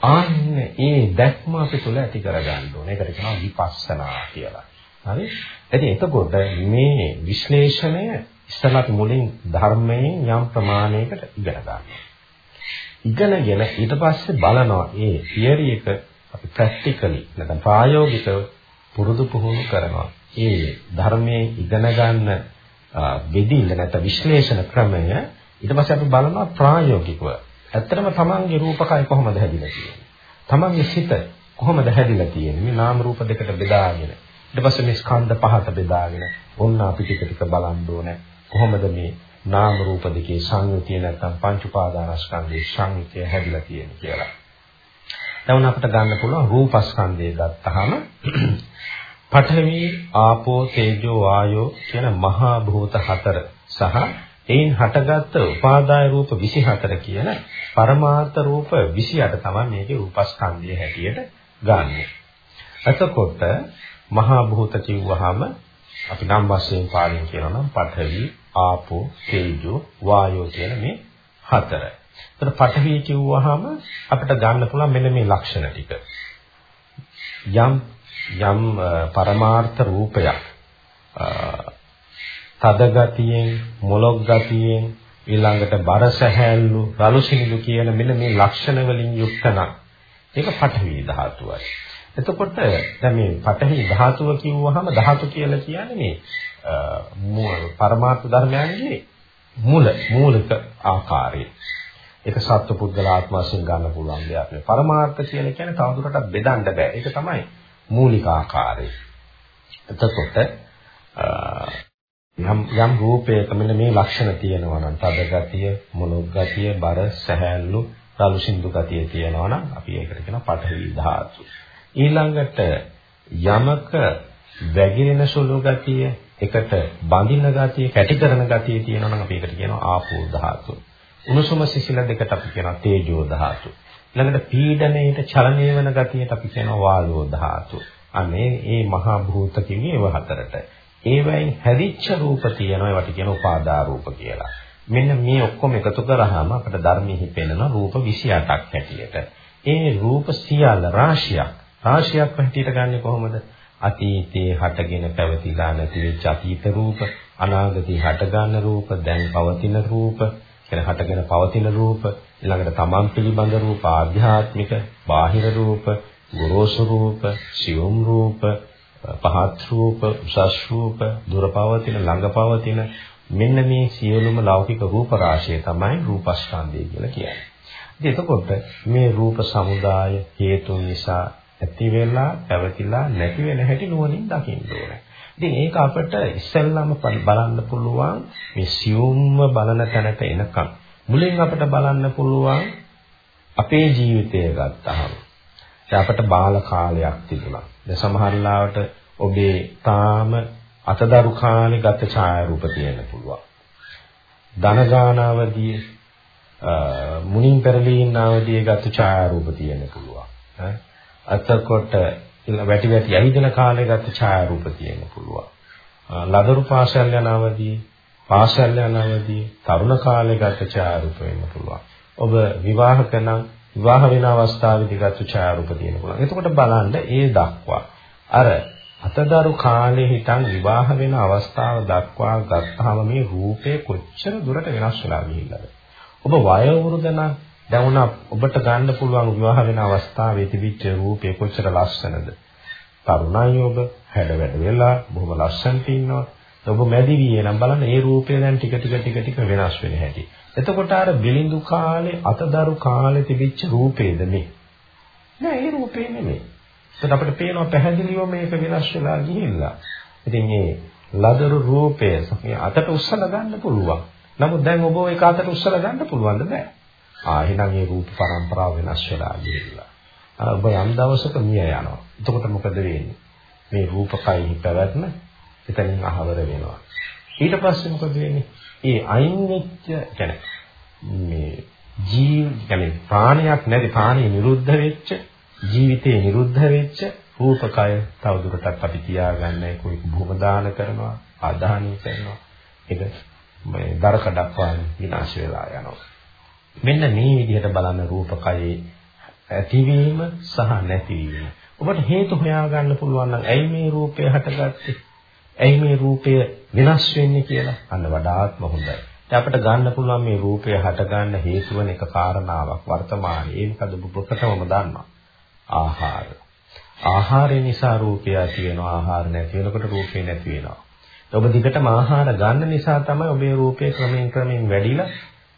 ආන්න ඒ දැක්ම අපි තුල ඇති කරගන්න ඕනේ. ඒකට කියනවා විපස්සනා කියලා. හරි? ඉතින් එතකොට මේ විශ්ලේෂණය ඉස්සලා අපි මුලින් ධර්මයෙන් යම් ප්‍රමාණයකට ඉගෙන ගන්නවා. ඉගෙනගෙන ඊට පස්සේ බලනවා මේ තියරි එක අපි ප්‍රැක්ටිකලි නැත්නම් ප්‍රායෝගිකව පුරුදු පුහුණු කරනවා. ඒ ධර්මයේ ඉගෙන ගන්න බෙදිල්ල නැත්නම් විශ්ලේෂණ ක්‍රමය ඊට පස්සේ අපි බලනවා ප්‍රායෝගිකව. ඇත්තටම තමන්ගේ රූපකය කොහොමද හැදිලා තියෙන්නේ? තමන්ගේ සිත කොහොමද හැදිලා තියෙන්නේ? මේ නාම රූප දෙකට බෙදාගෙන. ඊට පස්සේ මේ ස්කන්ධ පහට බෙදාගෙන ඔන්න අපි ටික ටික බලන්න ඕනේ. කොහොමද මේ නාම රූප දෙකේ සංයුතිය නැත්නම් පංච උපාදානස්කන්ධයේ සංයුතිය හැදිලා තියෙන්නේ කියලා. දැන් අපිට ගන්න පුළුවන් රූපස්කන්ධය ගත්තාම <clears throat> පඨවි ආපෝ තේජෝ වායෝ කියන මහා භූත හතර සහ එයින් හටගත් උපාදාය රූප 24 කියන පරමාර්ථ රූප 28 තමයි මේකේ රූපස්කන්ධය හැටියට ගන්නෙ. එතකොට මහා භූත කිව්වහම අපි නම් වශයෙන් පාලින් කියනවා නම් පඨවි ආපෝ තේජෝ වායෝ කියන මේ හතර. එතන පඨවි කිව්වහම අපිට ගන්න පුළුවන් මෙන්න මේ ලක්ෂණ ටික. යම් යම් පරමාර්ථ රූපයක් තද ගතියෙන් මොලොක් ගතියෙන් ඊළඟට බර සැහැල්ලු රළු සිනිඳු කියන මෙන්න මේ ලක්ෂණ වලින් යුක්ත නම් ඒක පඨවි ධාතුවයි. එතකොට දැන් මේ පඨවි ධාතුව කිව්වහම ධාතු කියලා කියන්නේ මේ පරමාර්ථ ධර්මයන්ගේ මුල මූලික ආකාරය. ඒක සත්පුද්ගල ආත්ම වශයෙන් ගන්න පුළුවන් දෙයක් නේ. පරමාර්ථ කියන කියන්නේ තවදුරටත් බෙදන්න බෑ. ඒක තමයි මූලික ආකාරය. එතකොට යම් යම් රූපයක මෙන්න මේ ලක්ෂණ තියෙනවා නම් තද ගතිය, මොළොක් ගතිය, බර, සැහැල්ලු, රළු සින්දු ගතිය තියෙනවා නම් අපි ඒකට කියනවා පඨවි ධාතු. ඊළඟට යමක වැగిරෙන සුළු ගතිය, එකට බඳින ගතිය, කැටි කරන ගතිය තියෙනවා නම් අපි ඒකට කියනවා ආපෝ ධාතු. උණුසුම සිසිල දෙකට අපි කියනවා තේජෝ ධාතු. ඊළඟට පීඩණයට චලනය වෙන ගතියට අපි කියනවා වායෝ ධාතු. අනේ මේ මහා භූත කිව්වේ ඒව හතරට. ඒවයින් හැදිච්ච රූප තියෙනවා ඒවට කියන උපාදා රූප කියලා. මෙන්න මේ ඔක්කොම එකතු කරාම අපිට ධර්මෙහි පෙනෙන රූප 28ක් හැටියට. ඒ රූප සියල්ල රාශියක්. රාශියක් හැටියට ගන්නෙ කොහොමද? අතීතයේ හටගෙන පැවතිලා නැති වෙච්ච අතීත රූප, අනාගතේ හටගන්න රූප, දැන් පවතින රූප, කියන හටගෙන පවතින රූප, ඊළඟට තමන් පිළිබඳ රූප, ආධ්‍යාත්මික, බාහිර රූප, ගොරෝසු රූප, සියුම් රූප, පහත් රූප, උසස් රූප, දුර පවතින, ළඟ පවතින මෙන්න මේ සියලුම ලෞකික රූප රාශිය තමයි රූපස්කන්ධය කියලා කියන්නේ. ඉතින් එතකොට මේ රූප සමුදාය හේතු නිසා ඇති වෙලා පැවතිලා නැති වෙන හැටි නුවණින් දකින්න ඕනේ. ඉතින් ඒක අපිට ඉස්සෙල්ලාම බලන්න පුළුවන් මේ සියුම්ව බලන තැනට එනකම්. මුලින් අපිට බලන්න පුළුවන් අපේ ජීවිතය ගත්තාම. දැන් අපිට බාල කාලයක් තිබුණා. දැන් සමහර ලාවට ඔබේ තාම අතදරු කාලේ ගත ඡායාරූප තියෙන්න පුළුවන්. ධනගානාවදී මුණින් පෙරලීන අවදී ගත ඡායාරූප තියෙන්න පුළුවන්. අතකොට වැටි වැටි ඇවිදින කාලේ ගත ඡායාරූප තියෙන්න පුළුවන්. ලදරු පාසල් යන අවදී පාසල් යන අවදී තරුණ කාලේ ගත ඡායාරූප වෙන්න පුළුවන්. ඔබ විවාහක නම් විවාහ වෙන අවස්ථාවේදී ගත ඡායාරූප තියෙන්න පුළුවන්. එතකොට බලන්න ඒ දක්වා අර අතදරු කාලේ හිටන් විවාහ වෙන අවස්ථාව දක්වා ගත්තාම මේ රූපේ කොච්චර දුරට වෙනස් වෙලා ගිහිල්ලාද? ඔබ වය වෘද නම් දැන් උනා ඔබට ගන්න පුළුවන් විවාහ වෙන අවස්ථාවේ තිබිච්ච රූපේ කොච්චර ලස්සනද? තරුණයි ඔබ, හැඩ වැඩ වෙලා බොහොම ලස්සනට ඉන්නවා. ඔබ මැදි වියේ නම් බලන්න ඒ රූපය දැන් ටික ටික ටික ටික වෙනස් වෙන හැටි. එතකොට අර බිලිඳු කාලේ අතදරු කාලේ තිබිච්ච රූපේද මේ? නෑ ඒ රූපේ නෙමෙයි. ඒත් අපිට පේනවා පැහැදිලිව මේක වෙනස් වෙලා ගිහිල්ලා. ඉතින් මේ ලදරු රූපය අතට උස්සලා ගන්න පුළුවන්. නමුත් දැන් ඔබ ඒක අතට උස්සලා ගන්න පුළුවන්ද බෑ. ආ එහෙනම් මේ රූප પરම්පරාව වෙනස් වෙලා ගිහිල්ලා. ඔබ යම් දවසක මිය යනවා. එතකොට මොකද වෙන්නේ? මේ රූපකයෙහි පැවැත්ම එතනින් අහවර වෙනවා. ඊට පස්සේ මොකද වෙන්නේ? ඒ අයින් වෙච්ච කියන්නේ මේ ජීව කියන්නේ ප්‍රාණයක් නැති ප්‍රාණය නිරුද්ධ වෙච්ච ජීවිතේ නිරුද්ධ වෙච්ච රූපකය තවදුරටත් අපි තියාගන්න ඒක භූම දාන කරනවා ආදාහනය කරනවා ඒක මේ දරකඩක් වගේ විනාශ වෙලා යනවා මෙන්න මේ විදිහට බලන රූපකයේ ඇතිවීම සහ නැතිවීම. ඔබට හේතු හොයාගන්න පුළුවන් නම් ඇයි මේ රූපය හටගත්තේ? ඇයි මේ රූපය වෙනස් වෙන්නේ කියලා අන්න වඩාත්ම හොඳයි. දැන් අපිට ගන්න පුළුවන් මේ රූපය හටගන්න හේතු වෙන එක කාරණාවක් වර්තමානයේ. ඒ මොකද ඔබකටම දන්නවා. ආහාර. ආහාරය නිසා රූපය ඇති වෙනවා. ආහාර නැති වෙනකොට රූපේ නැති වෙනවා. ඔබ දිගටම ආහාර ගන්න නිසා තමයි ඔබේ රූපේ ක්‍රමයෙන් ක්‍රමයෙන් වැඩිලා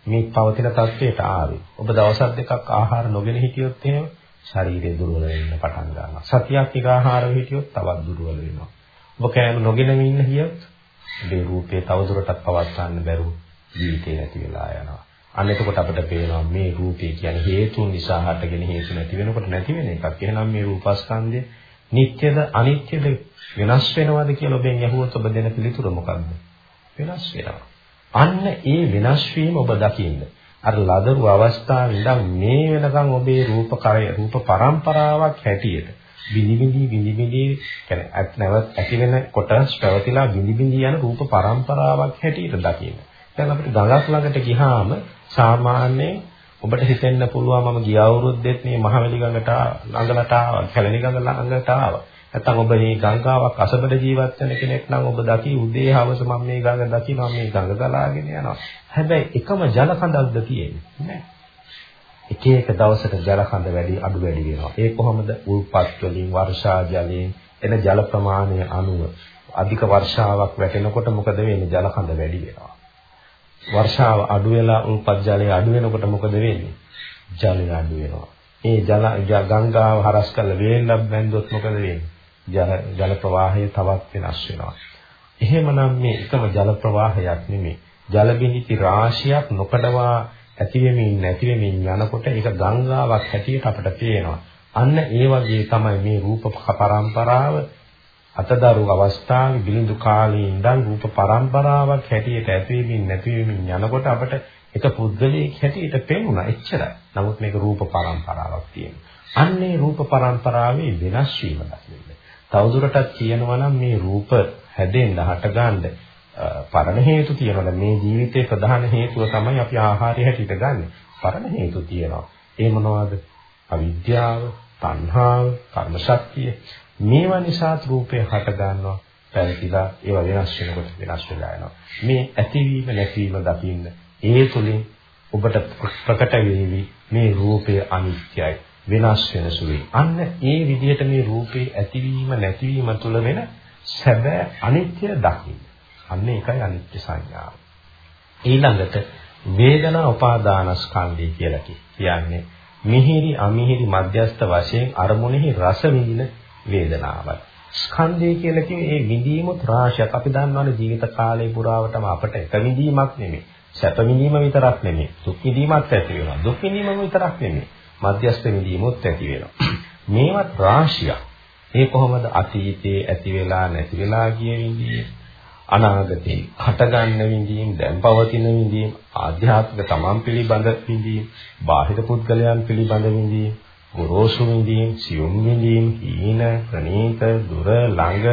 මේ පවතින තත්ත්වයට ආවේ. ඔබ දවසක් දෙකක් ආහාර නොගෙන හිටියොත් එහෙම ශරීරය දුර්වල වෙන්න පටන් ගන්නවා. සතියක් එක ආහාර හිටියොත් තවත් දුර්වල වෙනවා. ඔබ කෑම නොගෙන ඉන්න හියොත් මේ රූපේ තවදුරටත් පවත්වන්න බැරුව ජීවිතේ නැති වෙලා යනවා. අන්න එතකොට අපිට පේනවා මේ රූපේ කියන්නේ හේතුන් නිසා හටගෙන හේතු නැති වෙනකොට නැති වෙන එකක්. එහෙනම් මේ රූපස්කන්ධය නිට්ටයද අනිත්‍යද වෙනස් වෙනවද කියලා ඔබෙන් අහුවොත් ඔබ දෙන පිළිතුර මොකක්ද? වෙනස් වෙනවා. අන්න ඒ වෙනස් වීම ඔබ දකින්න. අර ලදරු අවස්ථාවේ ඉඳන් මේ වෙනකන් ඔබේ රූප කරය රූප પરම්පරාවක් හැටියට විනිවිදි විනිවිදි කියන්නේ අත් නැවත් ඇති වෙන කොටස් පැවතිලා විනිවිදි යන රූප પરම්පරාවක් හැටියට දකින්න. දැන් අපිට ගඟක් ළඟට ගිහාම සාමාන්‍යයෙන් ඔබට හිතෙන්න පුළුවන් මම ගිය අවුරුද්දෙත් මේ මහවැලි ගඟට ළඟට ආවා, කැලණි ගඟ ළඟට ආවා. නැත්නම් ඔබ මේ ගංගාවක් අසබඩ ජීවත් වෙන කෙනෙක් නම් ඔබ දකි උදේ හවස මම මේ ගඟ දකිනවා මේ ගඟ ගලාගෙන යනවා. හැබැයි එකම ජල කඳක්ද තියෙන්නේ නෑ. එක එක දවසක ජල කඳ වැඩි අඩු වැඩි වෙනවා. ඒ කොහොමද? උල්පත් වලින් වර්ෂා ජලයෙන් එන ජල ප්‍රමාණය අනුව අධික වර්ෂාවක් වැටෙනකොට මොකද වෙන්නේ? ජල කඳ වැඩි වෙනවා. වර්ෂාව අඩු වෙලා උල්පත් ජලය අඩු වෙනකොට මොකද වෙන්නේ? ජලය අඩු වෙනවා. මේ ජල ගංගාව හරස් කරලා වේලක් බැන්දොත් මොකද වෙන්නේ? ජල ජල ප්‍රවාහය තවත් වෙනස් වෙනවා. එහෙමනම් මේ එකම ජල ප්‍රවාහයක් නෙමෙයි. ජල බිඳිති රාශියක් නොකඩවා ඇති වෙමින් නැති වෙමින් යනකොට ඒක ගංගාවක් හැටියට අපට පේනවා. අන්න ඒ වගේ තමයි මේ රූප පරම්පරාව අතදරු අවස්ථාවේ බිලිඳු කාලේ ඉඳන් රූප පරම්පරාවක් හැටියට ඇතිවෙමින් නැතිවෙමින් යනකොට අපට එක පුද්ගලයෙක් හැටියට පේනුණා එච්චරයි. නමුත් මේක රූප පරම්පරාවක් තියෙනවා. අන්නේ රූප පරම්පරාවේ වෙනස් වීම දකින්න. තවදුරටත් කියනවා නම් මේ රූප හැදෙන්න හටගන්න පරණ හේතු තියෙනවා. මේ ජීවිතේ ප්‍රධාන හේතුව තමයි අපි ආහාරය හැටියට ගන්න. පරණ හේතු තියෙනවා. ඒ මොනවද? අවිද්‍යාව, තණ්හාව, කර්ම ශක්තිය. මේවා නිසා රූපය හට ගන්නවා. පැවතිලා ඒවා වෙනස් වෙනකොට වෙනස් වෙලා යනවා. මේ ඇතිවීම නැතිවීම දකින්න. ඒ තුලින් ඔබට ප්‍රකට වේවි මේ රූපය අනිත්‍යයි. වෙනස් වෙන සුළුයි. අන්න ඒ විදිහට මේ රූපේ ඇතිවීම නැතිවීම තුල වෙන සැබෑ අනිත්‍ය දකින්න. අන්න ඒකයි අනිත්‍ය සංඥාව. ඊළඟට වේදනා උපාදානස්කන්ධය කියලා කියන්නේ මිහිරි අමිහිරි මධ්‍යස්ත වශයෙන් අරමුණෙහි රස විඳින වේදනාවයි. ස්කන්ධය කියලා කියන්නේ ඒ විඳීමුත් රාශියක්. අපි දන්නවනේ ජීවිත කාලය පුරාවටම අපට එක විඳීමක් නෙමෙයි. සැප විඳීම විතරක් නෙමෙයි. දුක් විඳීමත් ඇති වෙනවා. දුක් විඳීම විතරක් නෙමෙයි. මධ්‍යස්ථ විඳීමුත් ඇති වෙනවා. මේවත් රාශියක්. ඒ කොහොමද අතීතයේ ඇති වෙලා නැති වෙලා ගිය විඳීම අනාගතේ හටගන්න විඳීම් දැන් පවතින විඳීම් ආධ්‍යාත්මික තමන් පිළිබඳ විඳීම් බාහිර පුද්ගලයන් පිළිබඳ විඳීම් ගොරෝසු විඳීම් සියුම් විඳීම් හීන ප්‍රනීත දුර ළඟ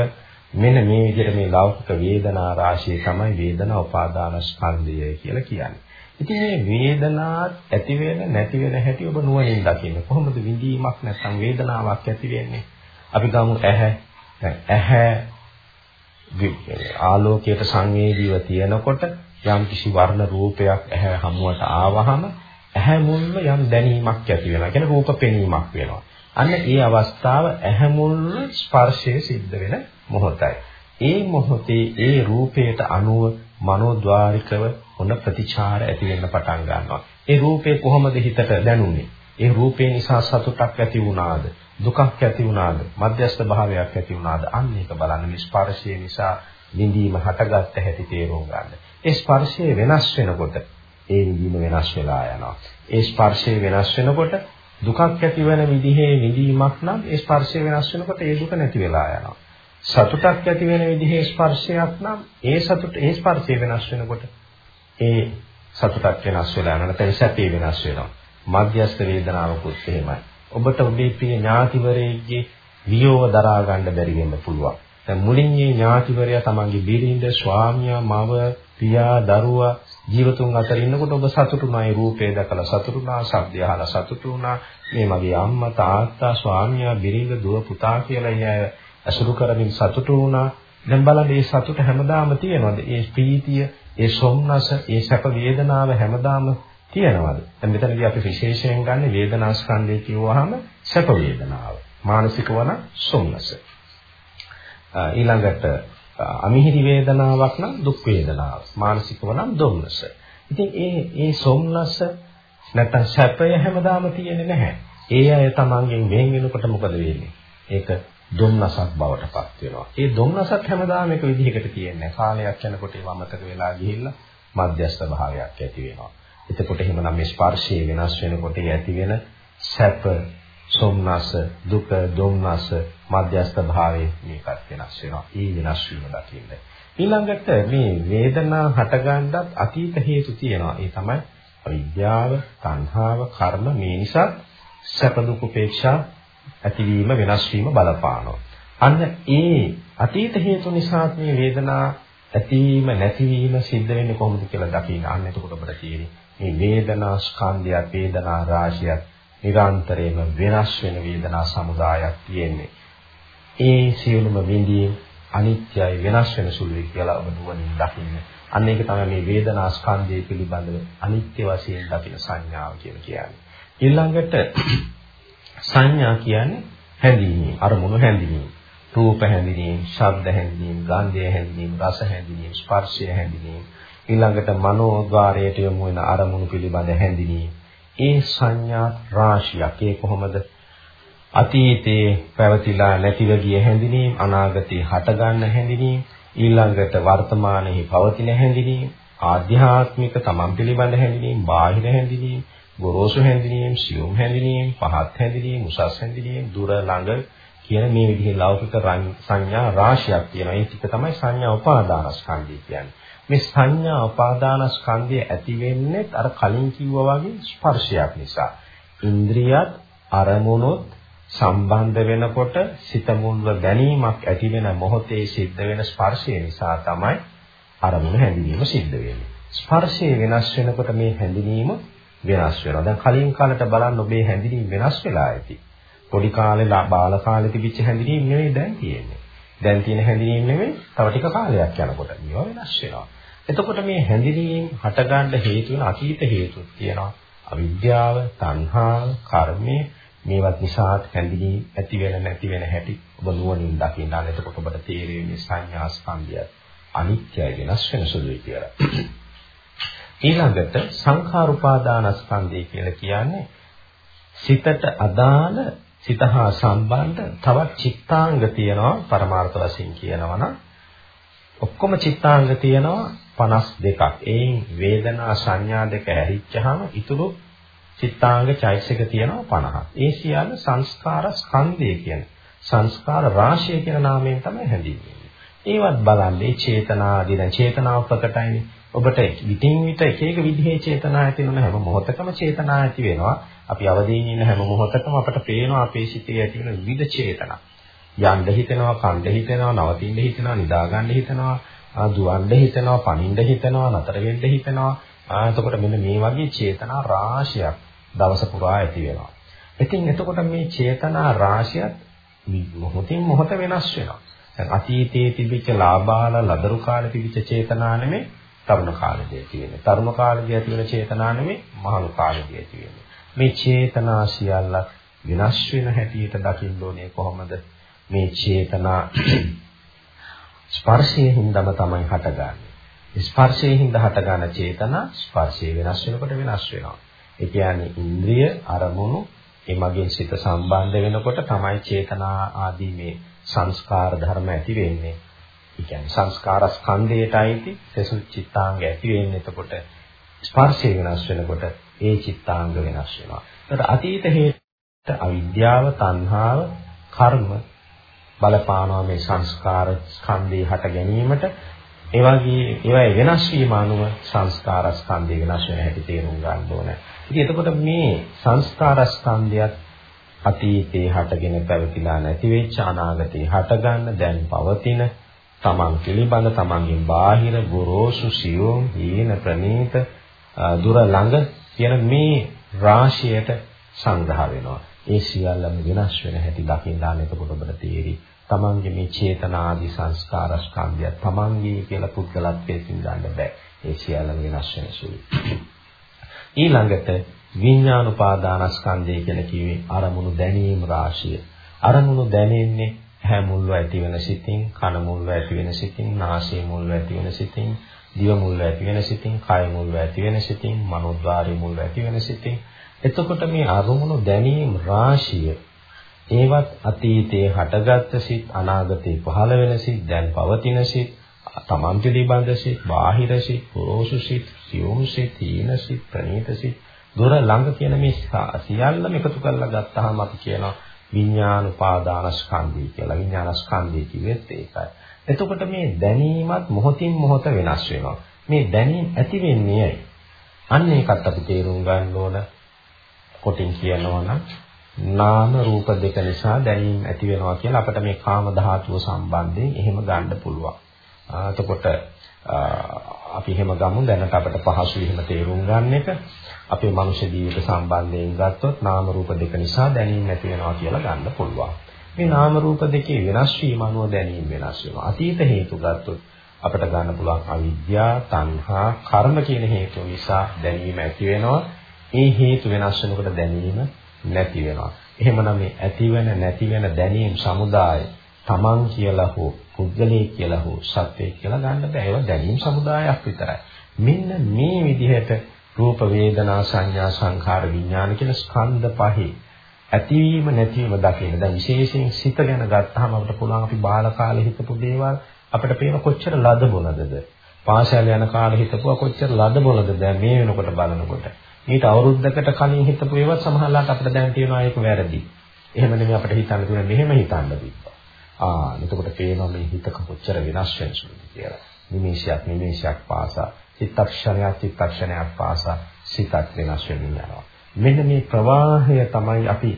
මෙන්න මේ විදිහට මේ ලෞකික වේදනා රාශිය තමයි වේදනා උපාදාන ස්කන්ධය කියලා කියන්නේ. ඉතින් මේ වේදනාත් ඇති වෙන නැති වෙන හැටි ඔබ නුවණින් දකින්න. කොහොමද විඳීමක් නැත්නම් වේදනාවක් ඇති වෙන්නේ? අපි ගමු ඇහැ. දැන් ඇහැ ආලෝකයට සංවේදීව තියෙනකොට යම් කිසි වර්ණ රූපයක් ඇහැ හමුවට ආවහම ඇහැ මුල්ව යම් දැනීමක් ඇති වෙනවා. කියන්නේ රූප පෙනීමක් වෙනවා. අන්න ඒ අවස්ථාව ඇහැ මුල්ව ස්පර්ශය සිද්ධ වෙන මොහොතයි. ඒ මොහොතේ ඒ රූපයට අනුව මනෝද්වාරිකව මොන ප්‍රතිචාර ඇති වෙන්න පටන් ගන්නවා. ඒ රූපේ කොහොමද හිතට දැනුනේ? ඒ රූපේ නිසා සතුටක් ඇති වුණාද? දුකක් ඇති වුණාද? මධ්‍යස්ථ භාවයක් ඇති වුණාද? අන්න ඒක බලන්න මේ ස්පර්ශය නිසා විඳීම හටගත්ත හැටි තේරුම් ගන්න. ඒ ස්පර්ශය වෙනස් වෙනකොට ඒ විඳීම වෙනස් වෙලා යනවා. ඒ ස්පර්ශය වෙනස් වෙනකොට දුකක් ඇති වෙන විදිහේ විඳීමක් නම් ඒ ස්පර්ශය වෙනස් වෙනකොට ඒ දුක නැති වෙලා යනවා. සතුටක් ඇති වෙන විදිහේ ස්පර්ශයක් නම් ඒ සතුට ඒ ස්පර්ශය වෙනස් වෙනකොට ඒ සතුටක් වෙනස් වෙලා යනවා. නැත්නම් සැපේ වෙනස් වෙනවා. මධ්‍යස්ථ වේදනාවකුත් එහෙමයි. ඔබට ඔබේ ප්‍රිය ඥාතිවරයෙක්ගේ වියෝව දරා ගන්න බැරි වෙන්න පුළුවන්. දැන් මුලින් මේ ඥාතිවරයා තමන්ගේ බිරිඳ, ස්වාමියා, මව, පියා, දරුවා ජීවතුන් අතර ඉන්නකොට ඔබ සතුටුනායි රූපේ දැකලා සතුටුනා, ශබ්දය අහලා සතුටුනා. මේ මගේ අම්මා, තාත්තා, ස්වාමියා, බිරිඳ, දුව, පුතා කියලා එය අසුරු කරමින් සතුටු වුණා. දැන් බලන්න මේ සතුට හැමදාම තියෙනවද? ඒ ප්‍රීතිය, ඒ සොම්නස, ඒ සැප වේදනාව හැමදාම තියෙනවද? දැන් මෙතනදී අපි විශේෂයෙන් ගන්න වේදනා ස්කන්ධය කියවහම සැප වේදනාව. මානසික වන සොම්නස. ඊළඟට අමිහිරි වේදනාවක් නම් දුක් වේදනාව. මානසිකව නම් දුම්නස. ඉතින් ඒ ඒ සොම්නස නැත්නම් සැපය හැමදාම තියෙන්නේ නැහැ. ඒ අය තමන්ගෙන් වෙන් වෙනකොට මොකද වෙන්නේ? ඒක දුම්නසක් බවට පත් වෙනවා. ඒ දුම්නසත් හැමදාම එක විදිහකට තියෙන්නේ කාලයක් යනකොට ඒව අමතක වෙලා ගිහිල්ලා මධ්‍යස්ථ භාවයක් ඇති වෙනවා. එතකොට එහෙමනම් මේ ස්පර්ශය වෙනස් වෙනකොට ඇති වෙන සැප සොම්නස දුක දුම්නස මධ්‍යස්ථ භාවයේ මේකත් වෙනස් වෙනවා. ඒ වෙනස් වීම දකින්න. ඊළඟට මේ වේදනා හටගන්නත් අතීත හේතු තියෙනවා. ඒ තමයි අවිද්‍යාව, තණ්හාව, කර්ම මේ නිසා සැප දුක උපේක්ෂා ඇතිවීම වෙනස් වීම බලපානවා. අන්න ඒ අතීත හේතු නිසා මේ වේදනා ඇතිවීම නැතිවීම සිද්ධ වෙන්නේ කොහොමද කියලා දකින්න. අන්න එතකොට අපිට තියෙන්නේ මේ වේදනා ස්කන්ධයක් වේදනා රාශියක් නිරන්තරයෙන්ම වෙනස් වෙන වේදනා සමුදායක් තියෙන්නේ. ඒ සියලුම විඳීම් අනිත්‍යයි වෙනස් වෙන සුළුයි කියලා ඔබ නුවණින් දකින්න. අන්න ඒක තමයි මේ වේදනා ස්කන්ධය පිළිබඳව අනිත්‍ය වශයෙන් දකින සංඥාව කියලා කියන්නේ. ඊළඟට සංඥා කියන්නේ හැඳින්වීම, අරමුණු හැඳින්වීම. රූප හැඳිනීම, ශබ්ද හැඳිනීම, ගන්ධය හැඳිනීම, රස හැඳිනීම, ස්පර්ශය හැඳිනීම, ඊළඟට මනෝද්වාරයට යොමු වෙන අරමුණු පිළිබඳ හැඳිනීම. ඒ සංඥා රාශියක් ඒ කොහොමද? අතීතයේ පැවතිලා නැතිව ගිය හැඳිනීම, අනාගතේ හටගන්න හැඳිනීම, ඊළඟට වර්තමානයේ පවතින හැඳිනීම, ආධ්‍යාත්මික තමන් පිළිබඳ හැඳිනීම, බාහිර හැඳිනීම, ගොරෝසු හැඳිනීම, සියුම් හැඳිනීම, පහත් හැඳිනීම, උසස් හැඳිනීම, දුර ළඟ කියන මේ විදිහේ ලෞකික සංඥා රාශියක් තියෙනවා. ඒ ටික තමයි සංඥා උපාදානස්කන්ධය කියන්නේ. මේ සංඥා උපාදානස්කන්ධය ඇති වෙන්නේ අර කලින් කිව්වා වගේ ස්පර්ශයක් නිසා. ඉන්ද්‍රියත් අරමුණොත් සම්බන්ධ වෙනකොට සිත මුල්ව දැනීමක් ඇති වෙන මොහොතේ සිද්ධ වෙන ස්පර්ශය නිසා තමයි අරමුණ හැඳිනීම සිද්ධ වෙන්නේ. ස්පර්ශය වෙනස් වෙනකොට මේ හැඳිනීම වෙනස් වෙනවා. දැන් කලින් කාලට බලන්න ඔබේ හැඳිනීම වෙනස් වෙලා ඇති. පොඩි කාලේ බාල කාලේ තිබිච්ච හැඳිනීම නෙවෙයි දැන් තියෙන්නේ. දැන් තියෙන හැඳිනීම නෙවෙයි තව ටික කාලයක් යනකොට මේවා වෙනස් වෙනවා. එතකොට මේ හැඳිනීම හටගන්න හේතු වෙන අතීත හේතුත් තියෙනවා. අවිද්‍යාව, තණ්හාව, කර්මය මේවත් නිසා හැඳිනී ඇති වෙන නැති වෙන හැටි ඔබ නුවණින් දකින්න. එතකොට ඔබට තේරෙන්නේ සංඥා ස්කන්ධය අනිත්‍යයි වෙනස් වෙන සුළුයි කියලා. ඊළඟට සංඛාර උපාදානස්කන්ධය කියලා කියන්නේ සිතට අදාළ සිත හා සම්බන්ධ තවත් චිත්තාංග තියෙනවා පරමාර්ථ වශයෙන් කියනවා නම් ඔක්කොම චිත්තාංග තියෙනවා 52ක්. එයින් වේදනා සංඥා දෙක ඇරිච්චාම ඉතුරු චිත්තාංග චෛතසික තියෙනවා 50ක්. ඒ සියල්ල සංස්කාර ස්කන්ධය කියන සංස්කාර රාශිය කියන නාමයෙන් තමයි හැඳින්වෙන්නේ. ඒවත් බලන්නේ චේතනා ආදී දැන් චේතනාව ප්‍රකටයිනේ. ඔබට විтин විට එක එක විදිහේ චේතනා ඇති වෙන හැම මොහොතකම චේතනා ඇති වෙනවා. අපි අවදීන් ඉන්න හැම මොහොතකම අපට පේනවා අපේ සිතේ ඇති වෙන විවිධ චේතනා. යන්න හිතෙනවා, කන්න හිතෙනවා, නවතින්න හිතෙනවා, නිදා ගන්න හිතෙනවා, දුවන්න හිතෙනවා, පනින්න හිතෙනවා, නතර වෙන්න හිතෙනවා. එතකොට මෙන්න මේ වගේ චේතනා රාශියක් දවස පුරා ඇති වෙනවා. ඉතින් එතකොට මේ චේතනා රාශියත් මොහොතින් මොහොත වෙනස් වෙනවා. දැන් අතීතයේ තිබිච්ච ලාභාල ලදරු කාලේ තිබිච්ච චේතනා නෙමෙයි තරුණ කාලේදී ඇති වෙන්නේ. තරුණ කාලේදී ඇති වෙන චේතනා නෙමෙයි මහලු කාලේදී ඇති වෙන්නේ. මේ චේතනා සියල්ල විනාශ වෙන හැටියට දකින්න ඕනේ කොහොමද? මේ චේතනා <clears throat> ස්පර්ශයෙන් හින්දාම තමයි හටගන්නේ. ස්පර්ශයෙන් හින්දා හටගන්න චේතනා ස්පර්ශය වෙනස් වෙනකොට වෙනස් වෙනවා. ඒ කියන්නේ ඉන්ද්‍රිය අරමුණු එමගින් සිත සම්බන්ධ වෙනකොට තමයි චේතනා ආදී මේ සංස්කාර ධර්ම ඇති වෙන්නේ. ඒ කියන්නේ සංස්කාර ස්කන්ධයටයි සසු චිත්තාංග ඇති වෙන්නේ. එතකොට ස්පර්ශය වෙනස් වෙනකොට ඒ චිත්තාංග වෙනස් වෙනවා. එතකොට අතීත හේත අවිද්‍යාව, තණ්හාව, කර්ම බලපානවා මේ සංස්කාර ස්කන්ධේ හට ගැනීමට. ඒ වගේ ඒවායේ වෙනස් වීම අනුව සංස්කාර ස්කන්ධය වෙනස් වෙන හැටි තේරුම් ගන්න ඕනේ. ඉතින් එතකොට මේ සංස්කාර ස්කන්ධයත් අතීතේ හටගෙන පැවතිලා නැති වෙච්ච අනාගතේ හටගන්න දැන් පවතින තමන් පිළිබඳ තමන්ගේ බාහිර ගොරෝසු සියුම් හීන ප්‍රනීත දුර ළඟ කියන මේ රාශියට සංග්‍රහ වෙනවා. ඒ සියල්ලම වෙනස් වෙන හැටි දකින්න එතකොට ඔබට තේරි. තමන්ගේ මේ චේතනා ආදී සංස්කාර ස්කන්ධය තමන්ගේ කියලා පුද්ගලත්වයෙන් ගන්න බෑ. ඒ සියල්ලම වෙනස් වෙන සුළුයි. ඊළඟට විඥාන උපාදානස්කන්ධය කියලා කිව්වේ අරමුණු දැනීම රාශිය. අරමුණු දැනෙන්නේ ඇහැ මුල්ව ඇති වෙන සිතින්, කන මුල්ව ඇති වෙන සිතින්, නාසය මුල්ව ඇති වෙන සිතින්, දිව මුල්ව ඇති වෙන සිතින්, කය මුල්ව ඇති වෙන සිතින්, මනෝද්වාරය මුල්ව ඇති වෙන සිතින්. එතකොට මේ අරමුණු දැනීම රාශිය ඒවත් අතීතයේ හටගත්ත සිත්, අනාගතේ පහළ වෙන සිත්, දැන් පවතින සිත්, තමන් පිළිබඳ සිත්, බාහිර සිත්, පුරෝසු සිත්, සියුම් සිත්, හීන සිත්, ප්‍රනීත සිත්, දුර ළඟ කියන මේ සියල්ලම එකතු කරලා ගත්තාම අපි කියනවා විඥාන උපාදානස්කන්ධය කියලා. විඥානස්කන්ධය කිව්වෙත් ඒකයි. එතකොට මේ දැනීමත් මොහොතින් මොහොත වෙනස් වෙනවා. මේ දැනීම ඇති වෙන්නේ ඇයි? අන්න ඒකත් අපි තේරුම් ගන්න ඕන. කොටින් කියනවා නම් නාම රූප දෙක නිසා දැනීම ඇති වෙනවා කියලා අපිට මේ කාම ධාතුව සම්බන්ධයෙන් එහෙම ගන්න පුළුවන්. එතකොට අපි එහෙම ගමු දැනට අපිට පහසු එහෙම තේරුම් ගන්න එක. අපේ මනුෂ්‍ය ජීවිත සම්බන්ධයෙන් ගත්තොත් නාම රූප දෙක නිසා දැනීම ඇති වෙනවා කියලා ගන්න පුළුවන්. මේ නාම රූප දෙකේ වෙනස් වීම අනුව දැනීම වෙනස් වෙනවා. අතීත හේතු ගත්තොත් අපිට ගන්න පුළුවන් අවිද්‍යාව, තණ්හා, කර්ම කියන හේතු නිසා දැනීම ඇති වෙනවා. ඒ හේතු වෙනස් වෙනකොට දැනීම නැති වෙනවා. එහෙමනම් මේ ඇති වෙන නැති වෙන දැනීම් සමුදාය තමන් කියලා හෝ පුද්ගලයෙක් කියලා හෝ සත්වයෙක් කියලා ගන්න බෑ. ඒවා දැනීම් සමුදායක් විතරයි. මෙන්න මේ විදිහට රූප වේදනා සංඥා සංඛාර විඥාන කියන ස්කන්ධ පහේ ඇතිවීම නැතිවීම දකින්න. දැන් විශේෂයෙන් සිත ගැන ගත්තාම අපිට පුළුවන් අපි බාල කාලේ හිතපු දේවල් අපිට පේන කොච්චර ලද බොනදද. පාසල් යන කාලේ හිතපුවා කොච්චර ලද බොනද දැන් මේ වෙනකොට බලනකොට. ඊට අවුරුද්දකට කලින් හිතපු ඒවත් සමහරවිට අපිට දැන් තියෙනවා ඒක වැරදි. එහෙම නෙමෙයි අපිට හිතන්න තුනේ මෙහෙම හිතන්න තිබ්බා. ආ එතකොට පේනවා මේ හිතක කොච්චර වෙනස් වෙනසුද කියලා. නිමේෂයක් නිමේෂයක් පාසා චිත්තක්ෂණයක් චිත්තක්ෂණයක් පාසා සිතක් වෙනස් වෙමින් යනවා. මෙන්න මේ ප්‍රවාහය තමයි අපි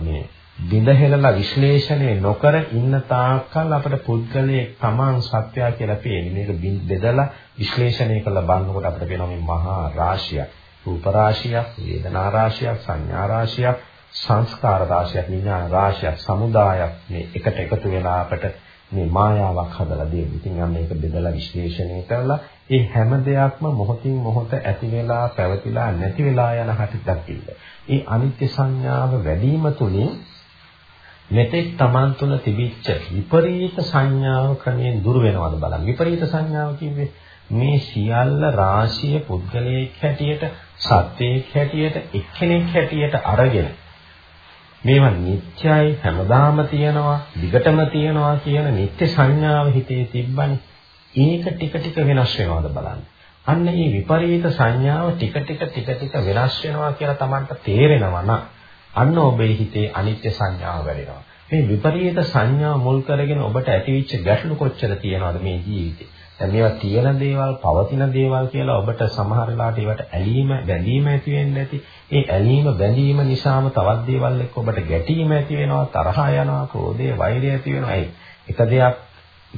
මේ බිඳහෙලලා විශ්ලේෂණය නොකර ඉන්න තාක්කල් අපිට පුද්ගලයේ තමන් සත්‍යය කියලා පේන්නේ. මේක බෙදලා විශ්ලේෂණය කරලා බලනකොට අපිට පේනවා මේ මහා රාශියක්. රූප රාශියක්, වේදනා රාශියක්, සංඥා රාශියක්, සංස්කාර රාශියක්, විඥාන රාශියක්, සමුදායක් මේ එකට එකතු වෙලා අපිට මේ මායාවක් හදලා දෙන්නේ. ඉතින් අන්න ඒක බෙදලා විශ්ලේෂණය කරලා ඒ හැම දෙයක්ම මොහොතින් මොහොත ඇති වෙලා පැවතිලා නැති වෙලා යන හැටි දකින්න. ඒ අනිත්‍ය සංඥාව වැඩිම තුලින් මෙතෙක් Taman තුල තිබිච්ච විපරීත සංඥාව ක්‍රමයෙන් දුර වෙනවද බලන්න. විපරීත සංඥාව කියන්නේ මේ සියල්ල රාශිය පුද්ගලයෙක් හැටියට, සත්වයෙක් හැටියට, එක්කෙනෙක් හැටියට අරගෙන මේවා නිත්‍යයි හැමදාම තියෙනවා දිගටම තියෙනවා කියන නිත්‍ය සංඥාව හිතේ තිබ්බනේ. ඒක ටික ටික වෙනස් වෙනවද බලන්න. අන්න මේ විපරීත සංඥාව ටික ටික ටික ටික වෙනස් වෙනවා කියලා Tamanට තේරෙනවා නම් අන්න ඔබේ හිතේ අනිත්‍ය සංඥාව වැඩෙනවා. මේ විපරීත සංඥාව මුල් කරගෙන ඔබට ඇතිවෙච්ච ගැටලු කොච්චර තියෙනවද මේ ජීවිතේ? දැන් මේවා තියෙන දේවල්, පවතින දේවල් කියලා ඔබට සමහර වෙලාවට ඒවට ඇලීම, බැඳීම ඇති වෙන්නේ නැති. ඒ ඇලීම, බැඳීම නිසාම තවත් දේවල් එක්ක ඔබට ගැටීම ඇති වෙනවා, තරහ යනවා, ක්‍රෝධය, වෛරය ඇති වෙනවා. ඒ එක දෙයක්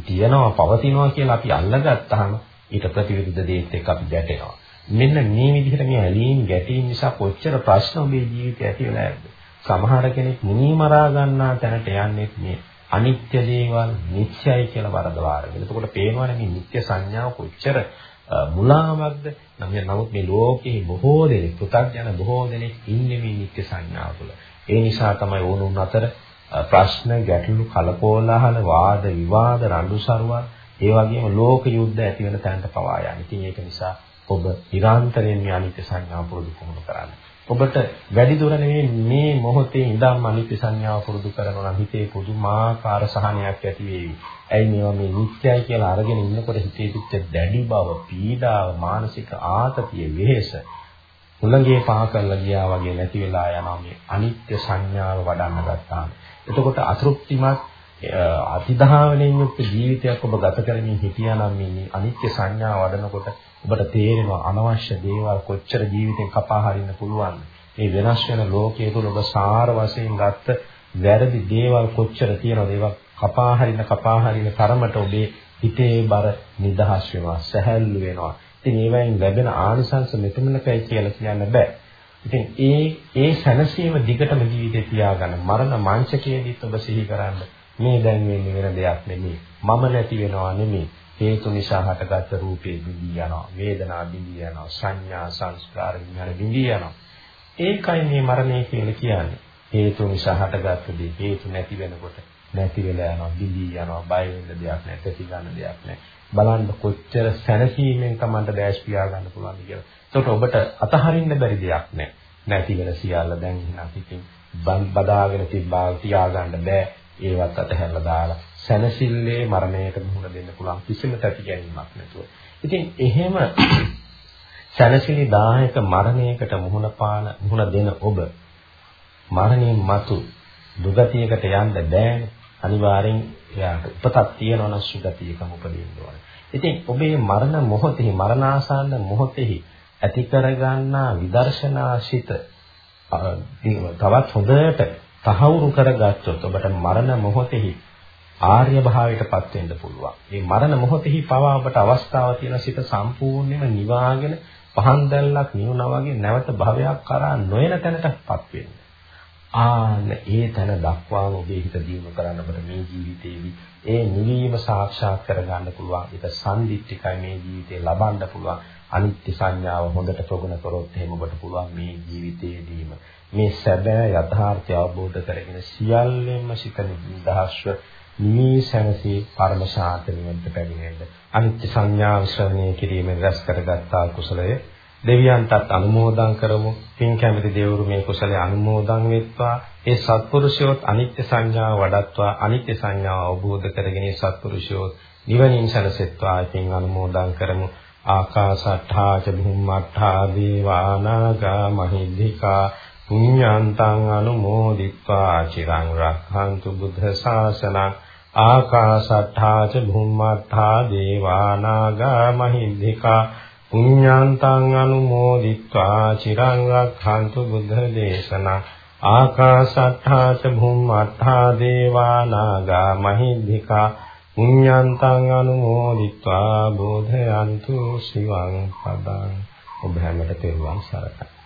තියෙනවා, පවතිනවා කියලා අපි අල්ලගත්තාම ඊට ප්‍රතිවිරුද්ධ දේත් එක්ක අපි ගැටෙනවා. මෙන්න මේ විදිහට මේ ඇලීම්, ගැටීම් නිසා කොච්චර ප්‍රශ්න ඔබේ ජීවිතේ ඇති වෙලා ඇද්ද? සමහර කෙනෙක් මුනී මරා ගන්නා තැනට යන්නේ මේ අනිත්‍ය දේවල් නිත්‍යයි කියලා වරදවා අරගෙන. එතකොට පේනවනේ මේ නිත්‍ය සංඥාව කොච්චර මුලාවක්ද. නමුත් මේ ලෝකේ බොහෝ දෙනෙක්, පුතග්ජන බොහෝ දෙනෙක් ඉන්නේ මේ නිත්‍ය සංඥාව තුළ. ඒ නිසා තමයි ඕනුන් අතර ප්‍රශ්න, ගැටලු, කලකෝලහල, වාද, විවාද, රණ්ඩු සරුවල්, ඒ වගේම ලෝක යුද්ධ ඇති වෙන තැනට පවා යන්නේ. ඉතින් ඒක නිසා ඔබ නිරන්තරයෙන් මේ අනිත්‍ය සංඥාව පුරුදු කරන්න. ඔබට වැඩි දුර නෙමෙයි මේ මොහොතේ ඉඳන්ම අනිත්‍ය සංඥාව පුරුදු කරනවා නම් හිතේ පුදුමාකාර සහනයක් ඇති වෙවි. ඇයි මේවා මේ නිත්‍යයි කියලා අරගෙන ඉන්නකොට හිතේ පිට දැඩි බව, පීඩාව, මානසික ආතතිය, වෙහෙස උලංගේ පහ කරලා ගියා වගේ නැති වෙලා යනවා මේ අනිත්‍ය සංඥාව වඩන්න ගත්තාම. එතකොට අතෘප්තිමත් අතිධාවනයෙන් යුක්ත ජීවිතයක් ඔබ ගත කරමින් හිටියානම් මේ අනිත්‍ය සංඥාව වඩනකොට ඔබට තේරෙනවා අනවශ්‍ය දේවල් කොච්චර ජීවිතෙන් කපා හරින්න පුළුවන්. මේ වෙනස් වෙන ලෝකයේ තුල ඔබ සාර වශයෙන් ගත්ත වැරදි දේවල් කොච්චර තියෙනවද ඒවා කපා හරින කපා හරින තරමට ඔබේ හිතේ බර නිදහස් වෙනවා සැහැල්ලු වෙනවා. ඉතින් ඒවෙන් ලැබෙන ආනිසංස මෙතනකයි කියලා කියන්න බෑ. ඉතින් ඒ ඒ සැනසීම දිගටම ජීවිතේ තියාගන්න මරණ මංචකයේදීත් ඔබ සිහි කරන්න මේ දැන් වෙන්නේ වෙන දෙයක් නෙමෙයි. මම නැති වෙනවා නෙමෙයි. හේතු නිසා හටගත් රූපේ බිඳී යනවා වේදනා බිඳී යනවා සංඥා සංස්කාර විඥාන බිඳී යනවා. ඒකයි මේ මරණය කියලා කියන්නේ. හේතු නිසා හටගත් දේ හේතු නැති වෙනකොට නැති වෙලා යනවා බිඳී යනවා බය වෙන්න දෙයක් නැහැ තැති ගන්න දෙයක් නැහැ. බලන්න කොච්චර සැනසීමෙන් Tamanට දැස් පියා ගන්න පුළුවන්ද කියලා. ඒකට ඔබට අතහරින්න බැරි දෙයක් නැහැ. නැති වෙන සියල්ල දැන් හිනා පිටින් බදාගෙන තිබ්බා තියාගන්න බෑ. ඒවත් අතහැරලා දාලා සැනසille මරණයට මුහුණ දෙන්න පුළුවන් කිසිම තැති ගැනීමක් නැතුව. ඉතින් එහෙම සැනසිලි 10ක මරණයකට මුහුණ පාන මුහුණ දෙන ඔබ මරණයෙන් මතු දුගතියකට යන්න බෑනේ. අනිවාර්යෙන් එයාට උපතක් තියෙනවා නම් සුගතියකම උපදින්න ඕනේ. ඉතින් ඔබේ මරණ මොහොතෙහි මරණාසන්න මොහොතෙහි ඇති කරගන්නා විදර්ශනාශිත තවත් හොඳට තහවුරු කරගත්තොත් ඔබට මරණ මොහොතෙහි ආර්ය භාවයටපත් වෙන්න පුළුවන්. මේ මරණ මොහොතෙහි පවා ඔබට අවස්ථාව තියෙන සිත සම්පූර්ණයෙන්ම නිවාගෙන පහන් දැල්ලක් නිවුණා වගේ නැවත භවයක් කරා නොයන තැනටපත් වෙන්න. ආන්න ඒ තැන දක්වාම ඔබේ හිත දියුණු කරන්න ඔබට මේ ජීවිතේදී ඒ නිවීම සාක්ෂාත් කරගන්න පුළුවන්. ඒක සම්දිත්තිකයි මේ ජීවිතේ ලබන්න පුළුවන්. අනිත්‍ය සංඥාව හොඳට ප්‍රගුණ කරොත් එහෙම ඔබට පුළුවන් මේ ජීවිතේදීම මේ සැබෑ යථාර්ථය අවබෝධ කරගෙන සියල්ලෙන්ම සිත නිදහස්ව නිමී සැනසී පරම ශාන්තියට පැමිණෙන්න. අනිත්‍ය සංඥාව ශ්‍රවණය කිරීමෙන් රැස් කරගත්තා කුසලය දෙවියන්ටත් අනුමෝදන් කරමු. පින් කැමති දේවරු මේ කුසලයේ අනුමෝදන් වෙත්වා. ඒ සත්පුරුෂයෝත් අනිත්‍ය සංඥාව වඩත්වා අනිත්‍ය සංඥාව අවබෝධ කරගෙන සත්පුරුෂයෝත් නිවනින් සැනසෙත්වා පින් අනුමෝදන් කරමු. ආකාසට්ඨා ච භුම්මට්ඨා දීවානාගා මහිද්దికා පුඤ්ඤාන්තං අනුමෝදිත්වා චිරං රක්ඛන්තු බුද්ධ ශාසනං ආකාශට්ඨා ච භුම්මට්ඨා දේවානාගා මහිද්దికා පුඤ්ඤාන්තං අනුමෝදිත්වා චිරං රක්ඛන්තු බුද්ධ දේශනා ආකාශට්ඨා ච භුම්මට්ඨා දේවානාගා මහිද්దికා පුඤ්ඤාන්තං අනුමෝදිත්වා බෝධයන්තු සිවං පදං ඔබ හැමට තෙරුවන් සරණයි.